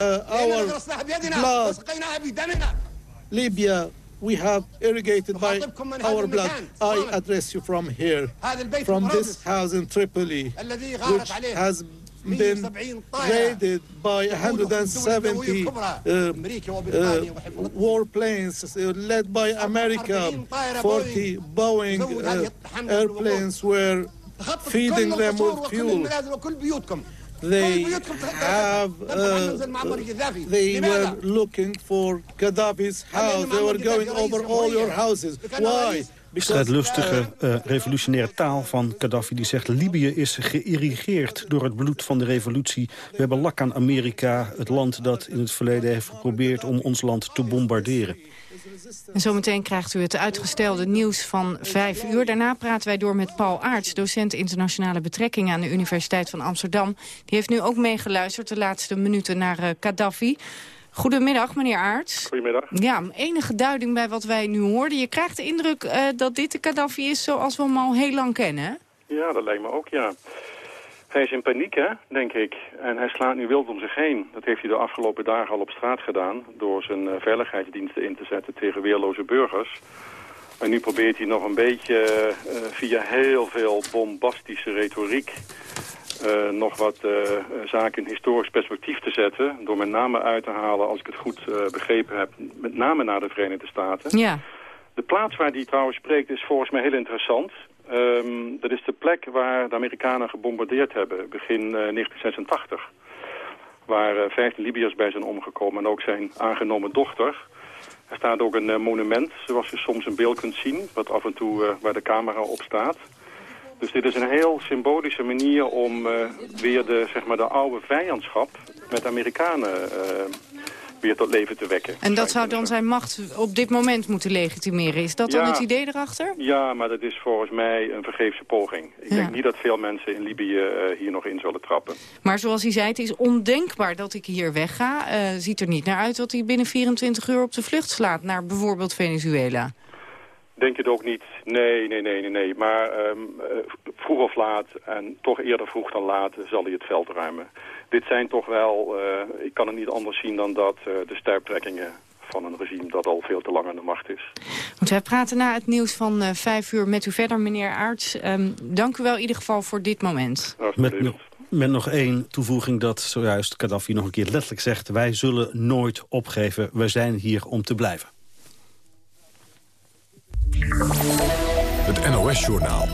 our blood. Libya, we have irrigated by our blood. I address you from here, from this house in Tripoli, which has been raided by 170 uh, uh, warplanes uh, led by America. 40 Boeing uh, airplanes were feeding them with fuel. They have, uh, they were looking for Gaddafi's house. They were going over all your houses. Why? strijdlustige uh, revolutionaire taal van Gaddafi. Die zegt Libië is geïrrigeerd door het bloed van de revolutie. We hebben lak aan Amerika, het land dat in het verleden heeft geprobeerd om ons land te bombarderen. En zometeen krijgt u het uitgestelde nieuws van vijf uur. Daarna praten wij door met Paul Aarts, docent internationale betrekkingen aan de Universiteit van Amsterdam. Die heeft nu ook meegeluisterd de laatste minuten naar uh, Gaddafi. Goedemiddag, meneer Aarts. Goedemiddag. Ja, enige duiding bij wat wij nu hoorden. Je krijgt de indruk uh, dat dit de Gaddafi is zoals we hem al heel lang kennen, Ja, dat lijkt me ook, ja. Hij is in paniek, hè, denk ik. En hij slaat nu wild om zich heen. Dat heeft hij de afgelopen dagen al op straat gedaan... door zijn uh, veiligheidsdiensten in te zetten tegen weerloze burgers. En nu probeert hij nog een beetje uh, via heel veel bombastische retoriek... Uh, nog wat uh, zaken in historisch perspectief te zetten... door met name uit te halen, als ik het goed begrepen heb... met name naar de Verenigde Staten. Ja. De plaats waar hij trouwens spreekt is volgens mij heel interessant. Um, dat is de plek waar de Amerikanen gebombardeerd hebben, begin 1986. Waar 15 Libiërs bij zijn omgekomen en ook zijn aangenomen dochter... Er staat ook een monument, zoals je soms een beeld kunt zien... wat af en toe waar de camera op staat... Dus dit is een heel symbolische manier om uh, weer de, zeg maar, de oude vijandschap met Amerikanen uh, weer tot leven te wekken. En dat zou dan zijn macht op dit moment moeten legitimeren. Is dat ja, dan het idee erachter? Ja, maar dat is volgens mij een vergeefse poging. Ik ja. denk niet dat veel mensen in Libië uh, hier nog in zullen trappen. Maar zoals hij zei, het is ondenkbaar dat ik hier wegga. ziet er niet naar uit dat hij binnen 24 uur op de vlucht slaat naar bijvoorbeeld Venezuela. Denk je het ook niet? Nee, nee, nee, nee, nee. Maar um, uh, vroeg of laat, en toch eerder vroeg dan laat, zal hij het veld ruimen. Dit zijn toch wel, uh, ik kan het niet anders zien dan dat uh, de stuiptrekkingen van een regime dat al veel te lang aan de macht is. Goed, wij praten na het nieuws van uh, vijf uur met u verder, meneer Aarts. Um, dank u wel in ieder geval voor dit moment. Met, nog, met nog één toevoeging dat zojuist Gaddafi nog een keer letterlijk zegt... wij zullen nooit opgeven, wij zijn hier om te blijven. Het NOS-journaal.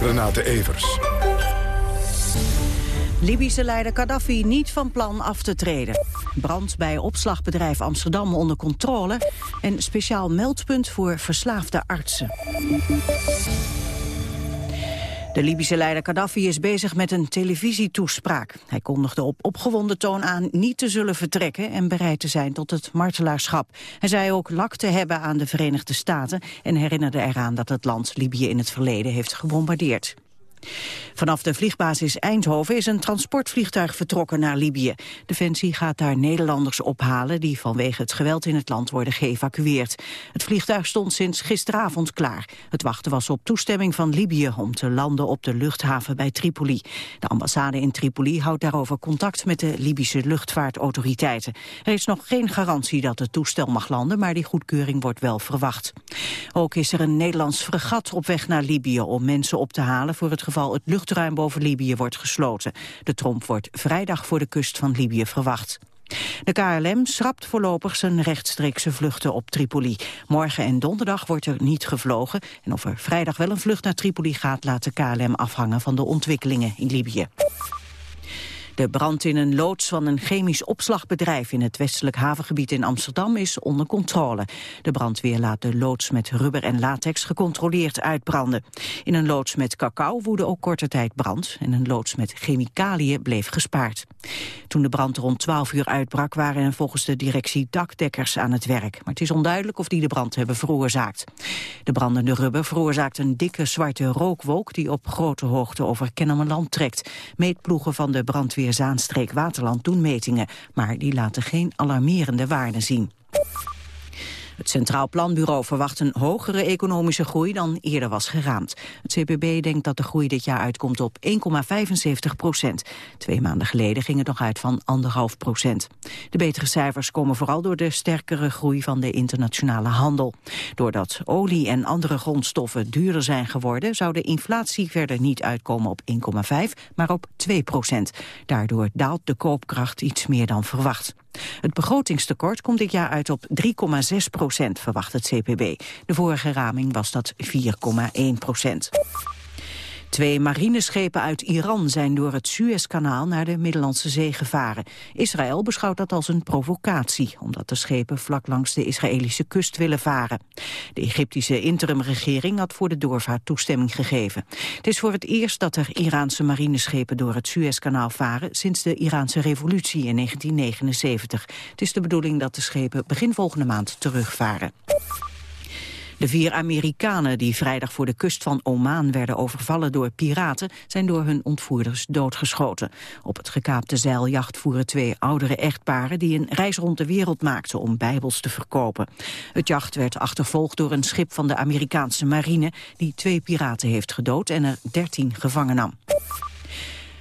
Renate Evers. Libische leider Gaddafi niet van plan af te treden. Brand bij opslagbedrijf Amsterdam onder controle... en speciaal meldpunt voor verslaafde artsen. De Libische leider Gaddafi is bezig met een televisietoespraak. Hij kondigde op opgewonden toon aan niet te zullen vertrekken... en bereid te zijn tot het martelaarschap. Hij zei ook lak te hebben aan de Verenigde Staten... en herinnerde eraan dat het land Libië in het verleden heeft gebombardeerd. Vanaf de vliegbasis Eindhoven is een transportvliegtuig vertrokken naar Libië. Defensie gaat daar Nederlanders ophalen die vanwege het geweld in het land worden geëvacueerd. Het vliegtuig stond sinds gisteravond klaar. Het wachten was op toestemming van Libië om te landen op de luchthaven bij Tripoli. De ambassade in Tripoli houdt daarover contact met de Libische luchtvaartautoriteiten. Er is nog geen garantie dat het toestel mag landen, maar die goedkeuring wordt wel verwacht. Ook is er een Nederlands fregat op weg naar Libië om mensen op te halen voor het het luchtruim boven Libië wordt gesloten. De tromp wordt vrijdag voor de kust van Libië verwacht. De KLM schrapt voorlopig zijn rechtstreekse vluchten op Tripoli. Morgen en donderdag wordt er niet gevlogen. En of er vrijdag wel een vlucht naar Tripoli gaat... laat de KLM afhangen van de ontwikkelingen in Libië. De brand in een loods van een chemisch opslagbedrijf in het westelijk havengebied in Amsterdam is onder controle. De brandweer laat de loods met rubber en latex gecontroleerd uitbranden. In een loods met cacao woedde ook korte tijd brand en een loods met chemicaliën bleef gespaard. Toen de brand rond 12 uur uitbrak waren er volgens de directie dakdekkers aan het werk. Maar het is onduidelijk of die de brand hebben veroorzaakt. De brandende rubber veroorzaakt een dikke zwarte rookwolk die op grote hoogte over Kennemerland trekt. Meetploegen van de brandweer Zaanstreek Waterland doen metingen, maar die laten geen alarmerende waarden zien. Het Centraal Planbureau verwacht een hogere economische groei dan eerder was geraamd. Het CPB denkt dat de groei dit jaar uitkomt op 1,75 procent. Twee maanden geleden ging het nog uit van 1,5 procent. De betere cijfers komen vooral door de sterkere groei van de internationale handel. Doordat olie en andere grondstoffen duurder zijn geworden... zou de inflatie verder niet uitkomen op 1,5, maar op 2 procent. Daardoor daalt de koopkracht iets meer dan verwacht. Het begrotingstekort komt dit jaar uit op 3,6 procent, verwacht het CPB. De vorige raming was dat 4,1 procent. Twee marineschepen uit Iran zijn door het Suezkanaal naar de Middellandse Zee gevaren. Israël beschouwt dat als een provocatie, omdat de schepen vlak langs de Israëlische kust willen varen. De Egyptische interimregering had voor de doorvaart toestemming gegeven. Het is voor het eerst dat er Iraanse marineschepen door het Suezkanaal varen sinds de Iraanse revolutie in 1979. Het is de bedoeling dat de schepen begin volgende maand terugvaren. De vier Amerikanen die vrijdag voor de kust van Oman werden overvallen door piraten zijn door hun ontvoerders doodgeschoten. Op het gekaapte zeiljacht voeren twee oudere echtparen die een reis rond de wereld maakten om bijbels te verkopen. Het jacht werd achtervolgd door een schip van de Amerikaanse marine die twee piraten heeft gedood en er dertien gevangen nam.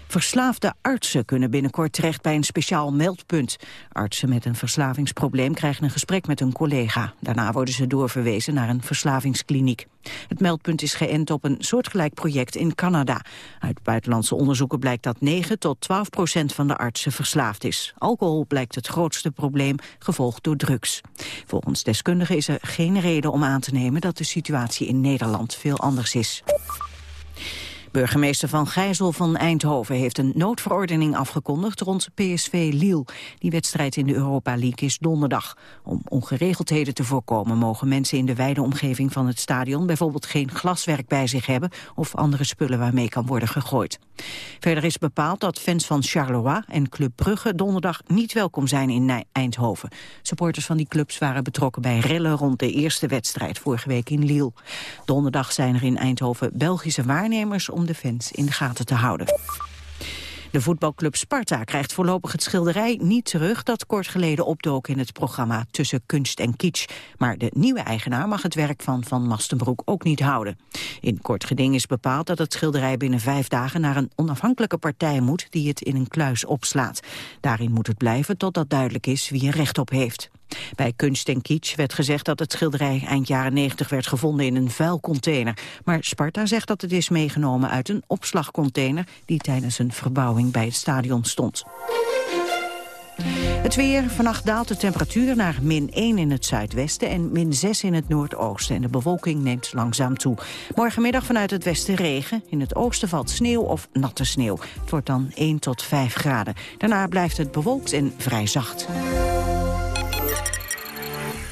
Verslaafde artsen kunnen binnenkort terecht bij een speciaal meldpunt. Artsen met een verslavingsprobleem krijgen een gesprek met hun collega. Daarna worden ze doorverwezen naar een verslavingskliniek. Het meldpunt is geënt op een soortgelijk project in Canada. Uit buitenlandse onderzoeken blijkt dat 9 tot 12 procent van de artsen verslaafd is. Alcohol blijkt het grootste probleem, gevolgd door drugs. Volgens deskundigen is er geen reden om aan te nemen dat de situatie in Nederland veel anders is. Burgemeester Van Gijzel van Eindhoven heeft een noodverordening afgekondigd rond PSV Lille. Die wedstrijd in de Europa League is donderdag. Om ongeregeldheden te voorkomen mogen mensen in de wijde omgeving van het stadion bijvoorbeeld geen glaswerk bij zich hebben of andere spullen waarmee kan worden gegooid. Verder is bepaald dat fans van Charleroi en Club Brugge donderdag niet welkom zijn in Eindhoven. Supporters van die clubs waren betrokken bij rellen rond de eerste wedstrijd vorige week in Lille. Donderdag zijn er in Eindhoven Belgische waarnemers om de fans in de gaten te houden. De voetbalclub Sparta krijgt voorlopig het schilderij niet terug... dat kort geleden opdook in het programma Tussen Kunst en Kitsch. Maar de nieuwe eigenaar mag het werk van Van Mastenbroek ook niet houden. In kort geding is bepaald dat het schilderij binnen vijf dagen... naar een onafhankelijke partij moet die het in een kluis opslaat. Daarin moet het blijven totdat duidelijk is wie er recht op heeft. Bij Kunst en Kitsch werd gezegd dat het schilderij eind jaren 90 werd gevonden in een vuilcontainer. Maar Sparta zegt dat het is meegenomen uit een opslagcontainer die tijdens een verbouwing bij het stadion stond. Het weer. Vannacht daalt de temperatuur naar min 1 in het zuidwesten en min 6 in het noordoosten. En de bewolking neemt langzaam toe. Morgenmiddag vanuit het westen regen. In het oosten valt sneeuw of natte sneeuw. Het wordt dan 1 tot 5 graden. Daarna blijft het bewolkt en vrij zacht.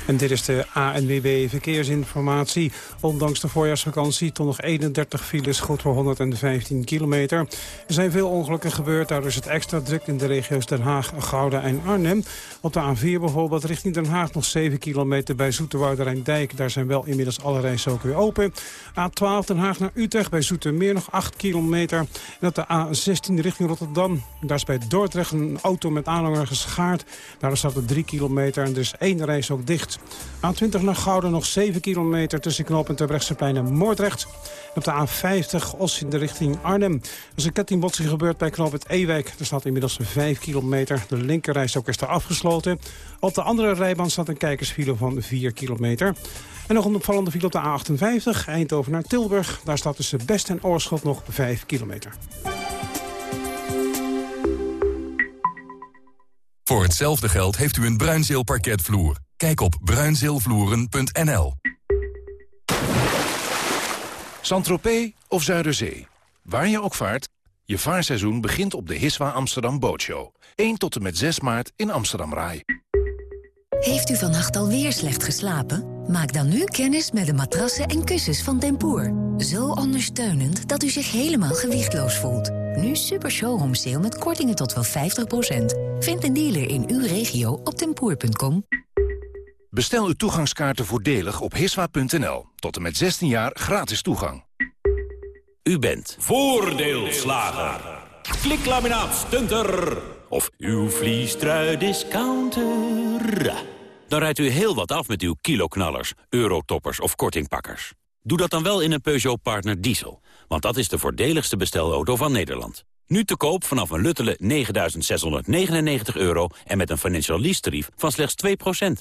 En dit is de ANWB Verkeersinformatie. Ondanks de voorjaarsvakantie toch nog 31 files, goed voor 115 kilometer. Er zijn veel ongelukken gebeurd, daardoor is het extra druk in de regio's Den Haag, Gouda en Arnhem. Op de A4 bijvoorbeeld richting Den Haag nog 7 kilometer bij Zoeterwoude Dijk. Daar zijn wel inmiddels alle rijstroken weer open. A12 Den Haag naar Utrecht bij Zoetermeer nog 8 kilometer. En op de A16 richting Rotterdam. Daar is bij Dordrecht een auto met aanhanger geschaard. Daar staat er 3 kilometer en dus één reis ook dicht. A20 naar Gouden nog 7 kilometer tussen knoop en Terbrechtseplein en Moordrecht. op de A50 Os in de richting Arnhem. Er is een kettingbotsing gebeurd bij het Ewijk. Er staat inmiddels 5 kilometer. De linkerreis ook is daar afgesloten. Op de andere rijbaan staat een kijkersfile van 4 kilometer. En nog een opvallende file op de A58, Eindhoven naar Tilburg. Daar staat tussen Best en Oorschot nog 5 kilometer. Voor hetzelfde geld heeft u een Bruinzeel parketvloer. Kijk op bruinzeelvloeren.nl. Saint-Tropez of Zuiderzee. Waar je ook vaart, je vaarseizoen begint op de Hiswa Amsterdam Bootshow. 1 tot en met 6 maart in Amsterdam Rai. Heeft u vannacht alweer slecht geslapen? Maak dan nu kennis met de matrassen en kussens van Tempoor. Zo ondersteunend dat u zich helemaal gewichtloos voelt. Nu super showroom sale met kortingen tot wel 50%. Vind een dealer in uw regio op tempoor.com. Bestel uw toegangskaarten voordelig op hiswa.nl. Tot en met 16 jaar gratis toegang. U bent voordeelslager. Kliklaminaat stunter. Of uw vliestrui discounter. Dan rijdt u heel wat af met uw kiloknallers, eurotoppers of kortingpakkers. Doe dat dan wel in een Peugeot Partner Diesel. Want dat is de voordeligste bestelauto van Nederland. Nu te koop vanaf een luttele 9.699 euro en met een financial lease tarief van slechts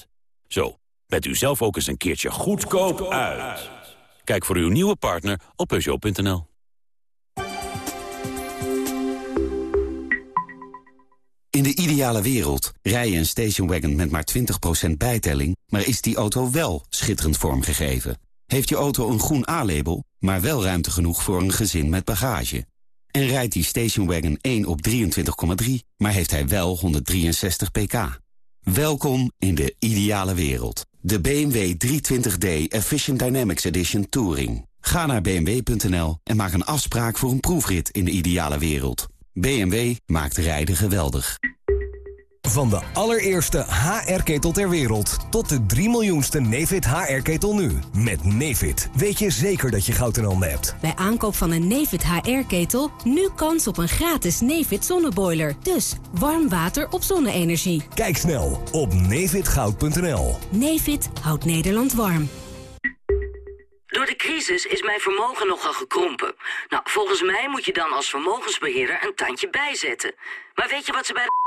2%. Zo, bent u zelf ook eens een keertje goedkoop uit. Kijk voor uw nieuwe partner op Peugeot.nl. In de ideale wereld rij je een stationwagon met maar 20% bijtelling... maar is die auto wel schitterend vormgegeven? Heeft je auto een groen A-label, maar wel ruimte genoeg voor een gezin met bagage? En rijdt die stationwagon 1 op 23,3, maar heeft hij wel 163 pk? Welkom in de ideale wereld. De BMW 320d Efficient Dynamics Edition Touring. Ga naar bmw.nl en maak een afspraak voor een proefrit in de ideale wereld. BMW maakt rijden geweldig. Van de allereerste HR-ketel ter wereld tot de 3 miljoenste Nefit HR-ketel nu. Met Nefit weet je zeker dat je goud in handen hebt. Bij aankoop van een Nefit HR-ketel nu kans op een gratis Nefit zonneboiler. Dus warm water op zonne-energie. Kijk snel op nefitgoud.nl. Nefit houdt Nederland warm. Door de crisis is mijn vermogen nogal gekrompen. Nou, volgens mij moet je dan als vermogensbeheerder een tandje bijzetten. Maar weet je wat ze bij de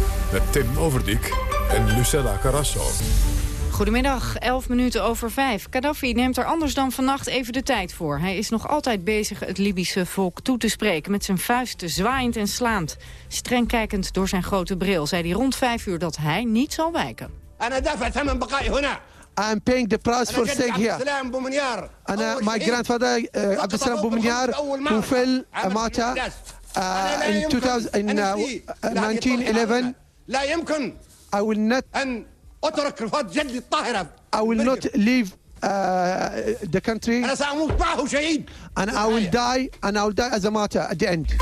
met Tim Overdijk en Lucella Carrasso. Goedemiddag, 11 minuten over 5. Gaddafi neemt er anders dan vannacht even de tijd voor. Hij is nog altijd bezig het Libische volk toe te spreken... met zijn vuisten zwaaiend en slaand. Streng kijkend door zijn grote bril zei hij rond 5 uur dat hij niet zal wijken. I'm paying the price for staying here. أنا my grandfather uh, عبد السلام بومنيار who fell مات uh, in 2000 in uh, 1911 لا يمكن I will not أن أترك رفات جدي الطاهرة I will not leave uh, the country أنا سأموت معه شهيد and I will die and I will die as a martyr at the end.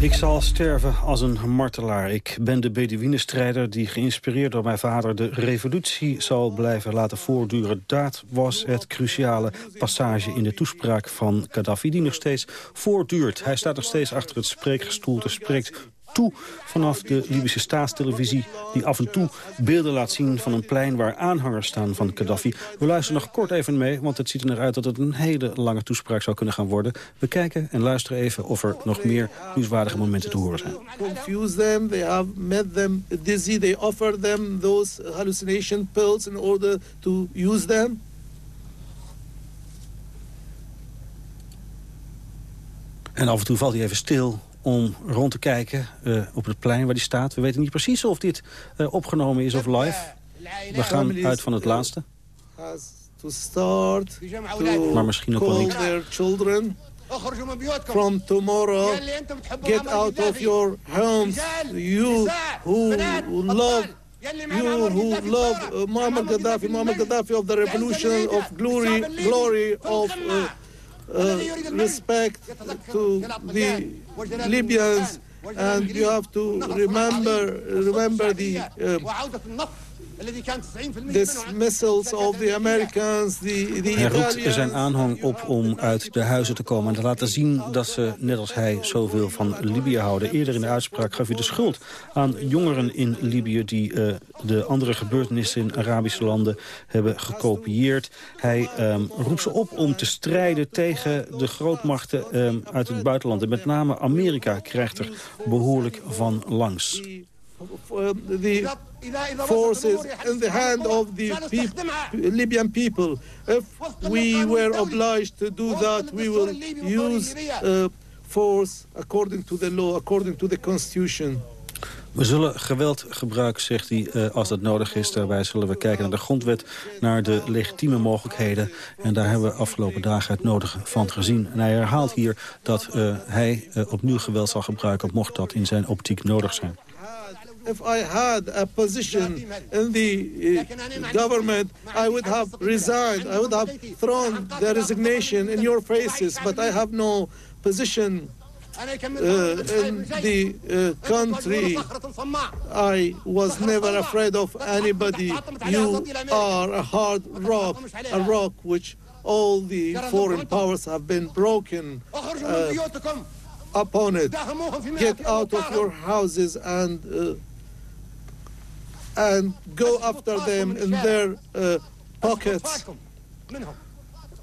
Ik zal sterven als een martelaar. Ik ben de Bedouinenstrijder die geïnspireerd door mijn vader... de revolutie zal blijven laten voortduren. Dat was het cruciale passage in de toespraak van Gaddafi... die nog steeds voortduurt. Hij staat nog steeds achter het spreekgestoelte, spreekt toe vanaf de Libische staatstelevisie... die af en toe beelden laat zien van een plein waar aanhangers staan van Gaddafi. We luisteren nog kort even mee, want het ziet er naar uit dat het een hele lange toespraak zou kunnen gaan worden. We kijken en luisteren even of er nog meer nieuwswaardige momenten te horen zijn. Confuse them, they have made them dizzy, they offer them those hallucination pills in order to use them. En af en toe valt hij even stil om rond te kijken uh, op het plein waar die staat. We weten niet precies of dit uh, opgenomen is of live. We gaan uit van het laatste. Maar misschien ook wel niet. From tomorrow, get out of your homes. You who love you who love uh, Muammar Gaddafi, Muammar Gaddafi of the revolution, of glory, glory of uh, uh, respect to the Libyans, and you have to remember remember the uh, dismissals of the Americans, the, the Hij roept zijn aanhang op om uit de huizen te komen en te laten zien dat ze, net als hij, zoveel van Libië houden. Eerder in de uitspraak gaf hij de schuld aan jongeren in Libië die uh, de andere gebeurtenissen in Arabische landen hebben gekopieerd. Hij um, roept ze op om te strijden tegen de grootmachten um, uit het buitenland. En met name Amerika krijgt er behoorlijk van langs. The forces in the hand of the Libyan people. We were obliged to do that, we will use uh, force according to the law, according to the constitution. We zullen geweld gebruiken, zegt hij, uh, als dat nodig is. Daarbij zullen we kijken naar de grondwet, naar de legitieme mogelijkheden. En daar hebben we afgelopen dagen het nodige van gezien. En hij herhaalt hier dat uh, hij opnieuw geweld zal gebruiken... mocht dat in zijn optiek nodig zijn. If I had a position in the uh, government, I would have resigned. I would have thrown the resignation in your faces, but I have no position uh, in the uh, country. I was never afraid of anybody. You are a hard rock, a rock which all the foreign powers have been broken uh, upon it. Get out of your houses and uh, and go after them in their uh, pockets.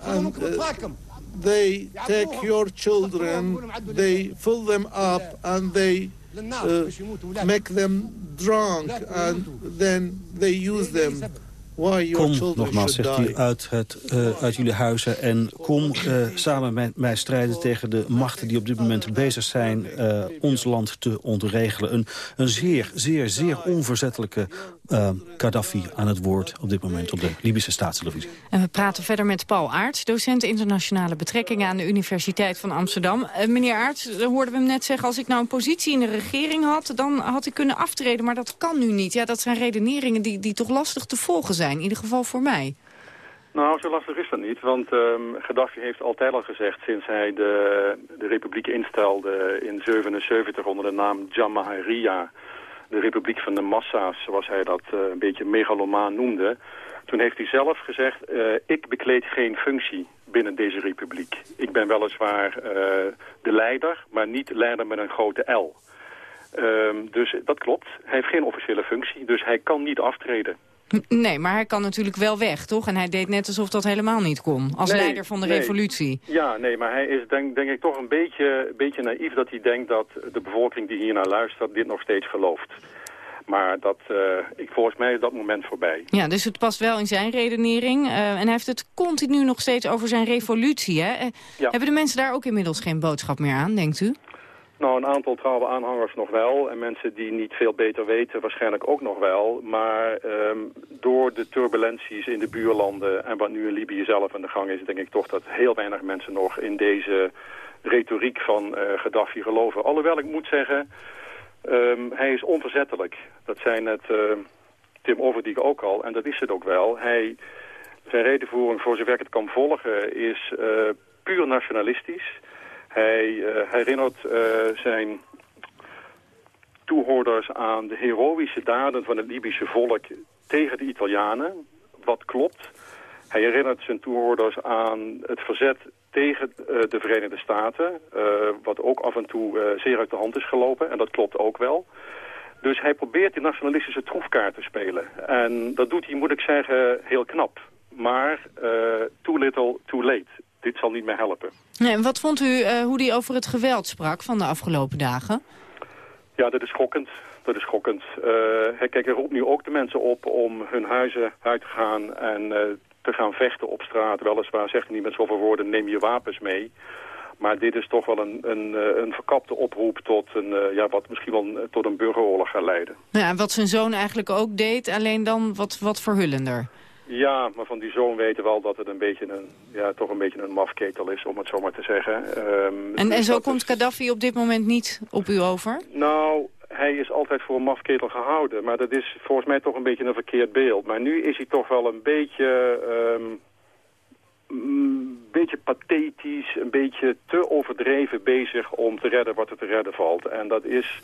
And, uh, they take your children, they fill them up, and they uh, make them drunk, and then they use them. Kom, nogmaals, zegt hij, uit, het, uh, uit jullie huizen. En kom uh, samen met mij strijden tegen de machten die op dit moment bezig zijn... Uh, ons land te ontregelen. Een, een zeer, zeer, zeer onverzettelijke Gaddafi aan het woord... op dit moment op de Libische staatstelevisie. En we praten verder met Paul Aarts, docent internationale betrekkingen... aan de Universiteit van Amsterdam. meneer Aarts, hoorden we hem net zeggen... als ik nou een positie in de regering had, dan had ik kunnen aftreden. Maar dat kan nu niet. Ja, dat zijn redeneringen die, die toch lastig te volgen zijn in ieder geval voor mij. Nou, zo lastig is dat niet, want um, Gaddafi heeft altijd al gezegd... sinds hij de, de republiek instelde in 77 onder de naam Jamahiriya... de republiek van de massa's, zoals hij dat uh, een beetje megalomaan noemde... toen heeft hij zelf gezegd, uh, ik bekleed geen functie binnen deze republiek. Ik ben weliswaar uh, de leider, maar niet leider met een grote L. Um, dus dat klopt. Hij heeft geen officiële functie, dus hij kan niet aftreden. Nee, maar hij kan natuurlijk wel weg, toch? En hij deed net alsof dat helemaal niet kon, als leider van de revolutie. Ja, nee, maar hij is denk, denk ik toch een beetje, beetje naïef dat hij denkt dat de bevolking die hier naar luistert dit nog steeds gelooft. Maar dat, uh, ik, volgens mij is dat moment voorbij. Ja, dus het past wel in zijn redenering. Uh, en hij heeft het continu nog steeds over zijn revolutie. Hè? Uh, Hebben de mensen daar ook inmiddels geen boodschap meer aan, denkt u? Nou, een aantal trouwe aanhangers nog wel. En mensen die niet veel beter weten waarschijnlijk ook nog wel. Maar um, door de turbulenties in de buurlanden en wat nu in Libië zelf aan de gang is... denk ik toch dat heel weinig mensen nog in deze retoriek van uh, Gaddafi geloven. Alhoewel ik moet zeggen, um, hij is onverzettelijk. Dat zei net uh, Tim Overdijk ook al. En dat is het ook wel. Hij, zijn redenvoering, voor zover ik het kan volgen, is uh, puur nationalistisch... Hij uh, herinnert uh, zijn toehoorders aan de heroïsche daden van het Libische volk tegen de Italianen. Wat klopt. Hij herinnert zijn toehoorders aan het verzet tegen uh, de Verenigde Staten. wat ook af en toe zeer uit de hand is gelopen. En dat klopt ook wel. Dus hij probeert die nationalistische troefkaart te spelen. En dat doet hij, moet ik zeggen, heel knap. Maar too little, too late dit zal niet meer helpen. Nee, en wat vond u uh, hoe hij over het geweld sprak van de afgelopen dagen? Ja, dat is schokkend. Dat is schokkend. Uh, kijk, er roept nu ook de mensen op om hun huizen uit te gaan en uh, te gaan vechten op straat. Weliswaar zegt hij niet met zoveel woorden, neem je wapens mee. Maar dit is toch wel een, een, een verkapte oproep tot een, ja, wat misschien wel tot een burgeroorlog gaat leiden. Ja, wat zijn zoon eigenlijk ook deed, alleen dan wat, wat verhullender. Ja, maar van die zoon weten we al dat het een beetje een, ja, toch een beetje een mafketel is, om het zo maar te zeggen. Um, en, en zo komt Gaddafi op dit moment niet op u over? Nou, hij is altijd voor een mafketel gehouden. Maar dat is volgens mij toch een beetje een verkeerd beeld. Maar nu is hij toch wel een beetje... Um, een beetje pathetisch, een beetje te overdreven bezig om te redden wat er te redden valt. En dat is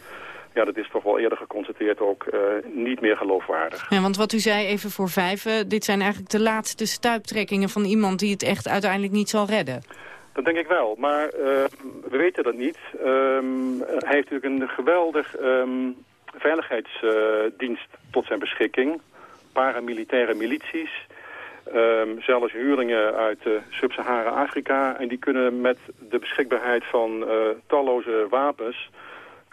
ja, dat is toch wel eerder geconstateerd ook uh, niet meer geloofwaardig. Ja, want wat u zei even voor vijf, uh, dit zijn eigenlijk de laatste stuiptrekkingen van iemand die het echt uiteindelijk niet zal redden. Dat denk ik wel, maar uh, we weten dat niet. Um, hij heeft natuurlijk een geweldig um, veiligheidsdienst tot zijn beschikking. Paramilitaire milities. Um, zelfs huurlingen uit uh, Sub-Sahara-Afrika. En die kunnen met de beschikbaarheid van talloze wapens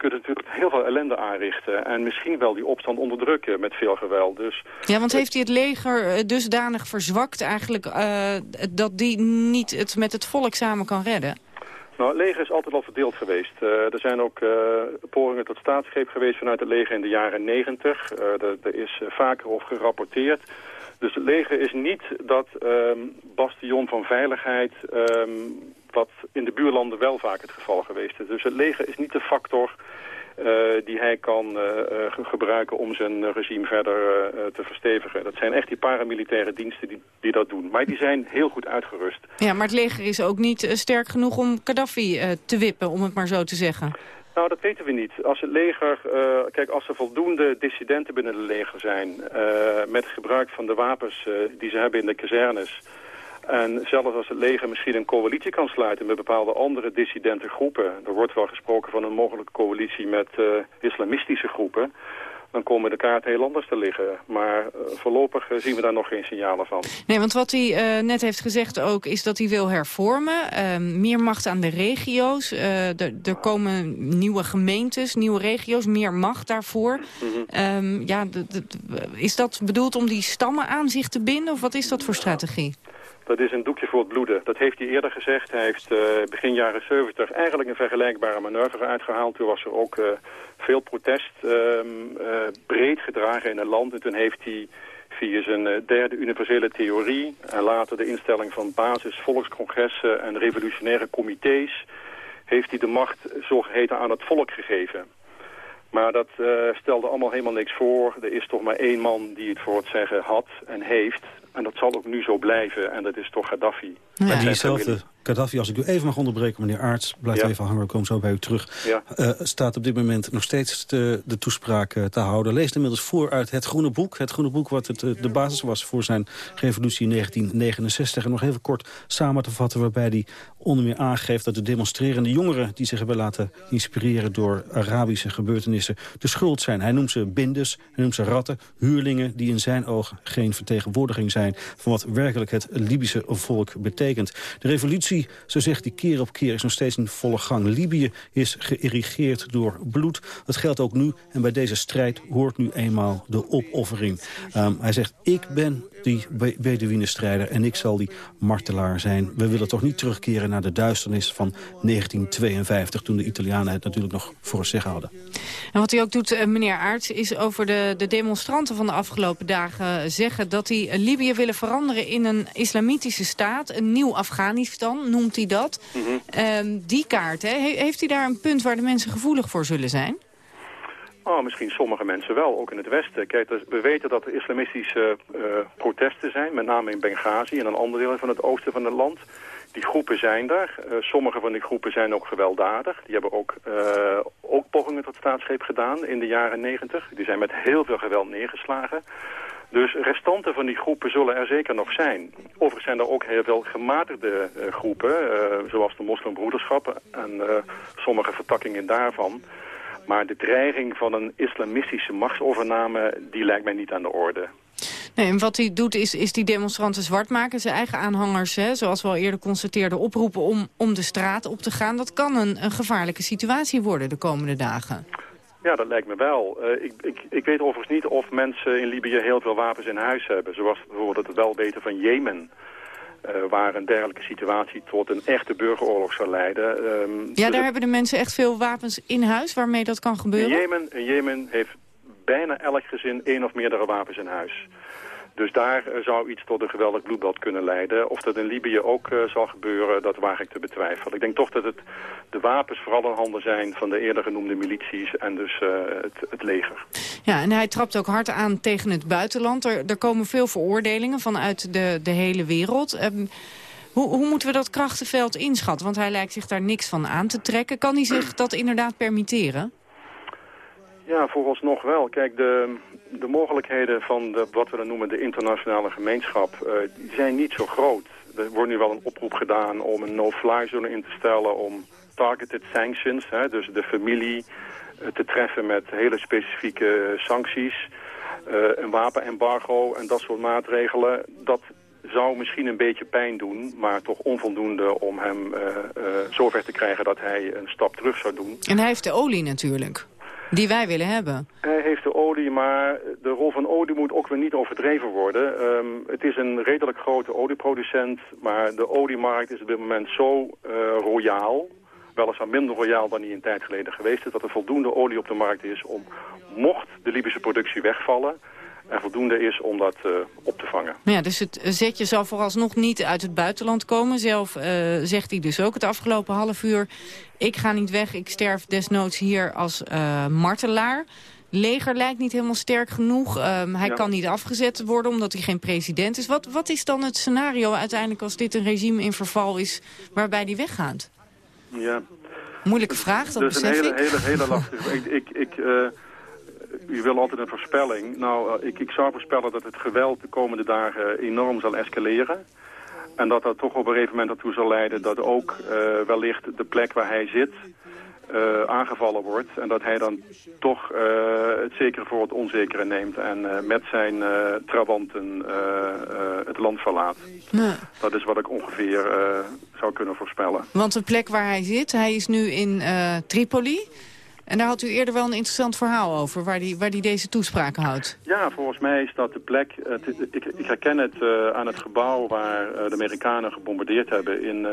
kunnen natuurlijk heel veel ellende aanrichten. En misschien wel die opstand onderdrukken met veel geweld. Dus, ja, want heeft hij het leger eh, dusdanig verzwakt eigenlijk... Uh, dat die niet het met het volk samen kan redden? Nou, het leger is altijd al verdeeld geweest. Uh, er zijn ook uh, pogingen tot staatsgreep geweest vanuit het leger in de jaren negentig. Uh, er is vaker over gerapporteerd. Dus het leger is niet dat um, bastion van veiligheid... Um, wat in de buurlanden wel vaak het geval geweest is. Dus het leger is niet de factor die hij kan gebruiken om zijn regime verder te verstevigen. Dat zijn echt die paramilitaire diensten die, die dat doen. Maar die zijn heel goed uitgerust. Ja, maar het leger is ook niet sterk genoeg om Gaddafi te wippen, om het maar zo te zeggen. Nou, dat weten we niet. Als het leger, uh, kijk, als er voldoende dissidenten binnen het leger zijn... Uh, met gebruik van de wapens uh, die ze hebben in de kazernes... en zelfs als het leger misschien een coalitie kan sluiten met bepaalde andere dissidente groepen... er wordt wel gesproken van een mogelijke coalitie met islamistische groepen dan komen de kaarten heel anders te liggen. Maar uh, voorlopig uh, zien we daar nog geen signalen van. Nee, want wat hij net heeft gezegd ook is dat hij wil hervormen. Ehm, meer macht aan de regio's. er komen nieuwe gemeentes, nieuwe regio's, meer macht daarvoor. Mhm. um, ja, is dat bedoeld om die stammen aan zich te binden? Of wat is dat voor strategie? Dat is een doekje voor het bloeden. Dat heeft hij eerder gezegd. Hij heeft uh, begin jaren 70 eigenlijk een vergelijkbare manoeuvre uitgehaald. Toen was er ook uh, veel protest um, uh, breed gedragen in het land. En toen heeft hij via zijn derde universele theorie... en later de instelling van basis, volkscongressen en revolutionaire comité's... heeft hij de macht zogeheten aan het volk gegeven. Maar dat stelde allemaal helemaal niks voor. Er is toch maar één man die het voor het zeggen had en heeft. En dat zal ook nu zo blijven. En dat is toch Gaddafi. Ja. diezelfde Gaddafi, als ik u even mag onderbreken, meneer Aarts... blijf even hangen, we komen zo bij u terug... Ja. Uh, staat op dit moment nog steeds de, de toespraak uh, te houden. Leest inmiddels voor uit het Groene Boek. Het Groene Boek wat het, uh, de basis was voor zijn revolutie in 1969. En nog even kort samen te vatten waarbij hij onder meer aangeeft... dat de demonstrerende jongeren die zich hebben laten inspireren... door Arabische gebeurtenissen de schuld zijn. Hij noemt ze binders, hij noemt ze ratten, huurlingen... die in zijn ogen geen vertegenwoordiging zijn... van wat werkelijk het Libische volk betekent. De revolutie zo zegt hij keer op keer, is nog steeds in volle gang. Libië is geïrrigeerd door bloed. Dat geldt ook nu. En bij deze strijd hoort nu eenmaal de opoffering. Um, hij zegt, ik ben die Bedouinenstrijder en ik zal die martelaar zijn. We willen toch niet terugkeren naar de duisternis van 1952... toen de Italianen het natuurlijk nog voor zeggen hadden. En wat hij ook doet, eh, meneer Aerts, is over de, de demonstranten van de afgelopen dagen zeggen... dat die Libië willen veranderen in een islamitische staat, een nieuw Afghanistan, noemt hij dat. Mhm. Ehm, die kaart, hè, heeft hij daar een punt waar de mensen gevoelig voor zullen zijn? Oh, misschien sommige mensen wel, ook in het Westen. Kijk, dus we weten dat er islamistische uh, protesten zijn, met name in Benghazi en een ander deel van het oosten van het land. Die groepen zijn daar. Uh, sommige van die groepen zijn ook gewelddadig. Die hebben ook, uh, ook pogingen tot staatsgreep gedaan in de jaren negentig. Die zijn met heel veel geweld neergeslagen. Dus restanten van die groepen zullen er zeker nog zijn. Overigens zijn er ook heel veel gematigde groepen, zoals de moslimbroederschap en sommige vertakkingen daarvan. Maar de dreiging van een islamistische machtsovername, die lijkt mij niet aan de orde. Nee, en wat hij doet is, is die demonstranten zwart maken. Zijn eigen aanhangers, hè, zoals we al eerder constateerden, oproepen om, om de straat op te gaan. Dat kan een, een gevaarlijke situatie worden de komende dagen. Ja, dat lijkt me wel. Uh, ik, ik, ik weet overigens niet of mensen in Libië heel veel wapens in huis hebben. Zoals bijvoorbeeld het wel weten van Jemen. Uh, waar een dergelijke situatie tot een echte burgeroorlog zou leiden. Um, ja, daar hebben de mensen echt veel wapens in huis waarmee dat kan gebeuren? Jemen, in Jemen heeft bijna elk gezin één of meerdere wapens in huis. Dus daar eh, zou iets tot een geweldig bloedbad kunnen leiden. Of dat in Libië ook uh, zal gebeuren, dat waag ik te betwijfelen. Ik denk toch dat het de wapens vooral in handen zijn van de eerder genoemde milities en dus uh, het, het, leger. Ja, en hij trapt ook hard aan tegen het buitenland. Er, er komen veel veroordelingen vanuit de, de hele wereld. Um, hoe, hoe moeten we dat krachtenveld inschatten? Want hij lijkt zich daar niks van aan te trekken. Kan hij zich dat inderdaad permitteren? Ja, vooralsnog wel. Kijk, de, de mogelijkheden van de, wat we dan noemen de internationale gemeenschap, uh, die zijn niet zo groot. Er wordt nu wel een oproep gedaan om een no-fly zone in te stellen, om targeted sanctions, hè, dus de familie uh, te treffen met hele specifieke uh, sancties, een wapenembargo en dat soort maatregelen. Dat zou misschien een beetje pijn doen, maar toch onvoldoende om hem zover te krijgen dat hij een stap terug zou doen. En hij heeft de olie natuurlijk. Die wij willen hebben. Hij heeft de olie, maar de rol van olie moet ook weer niet overdreven worden. Um, het is een redelijk grote olieproducent, maar de oliemarkt is op dit moment zo uh, royaal weliswaar minder royaal dan die een tijd geleden geweest is... dat er voldoende olie op de markt is om, mocht de Libische productie wegvallen... er voldoende is om dat op te vangen. Ja, dus het zetje zal vooralsnog niet uit het buitenland komen. Zelf zegt hij dus ook het afgelopen half uur... ik ga niet weg, ik sterf desnoods hier als martelaar leger lijkt niet helemaal sterk genoeg. Ehm, hij kan niet afgezet worden omdat hij geen president is. Wat, wat is dan het scenario uiteindelijk als dit een regime in verval is waarbij die weggaat? Ja. Moeilijke vraag, dat dus besef een hele, ik. hele, hele lastige. ik, ik, ik u wil altijd een voorspelling. Nou, uh, ik, ik zou voorspellen dat het geweld de komende dagen enorm zal escaleren. En dat dat toch op een gegeven moment ertoe zal leiden dat ook uh, wellicht de plek waar hij zit uh, aangevallen wordt. En dat hij dan toch uh, het zekere voor het onzekere neemt. En met zijn trabanten het land verlaat. Dat is wat ik ongeveer zou kunnen voorspellen. Want de plek waar hij zit, hij is nu in Tripoli. En daar had u eerder wel een interessant verhaal over, waar hij waar die deze toespraken houdt. Ja, volgens mij is dat de plek... Ik, ik herken het aan het gebouw waar de Amerikanen gebombardeerd hebben in...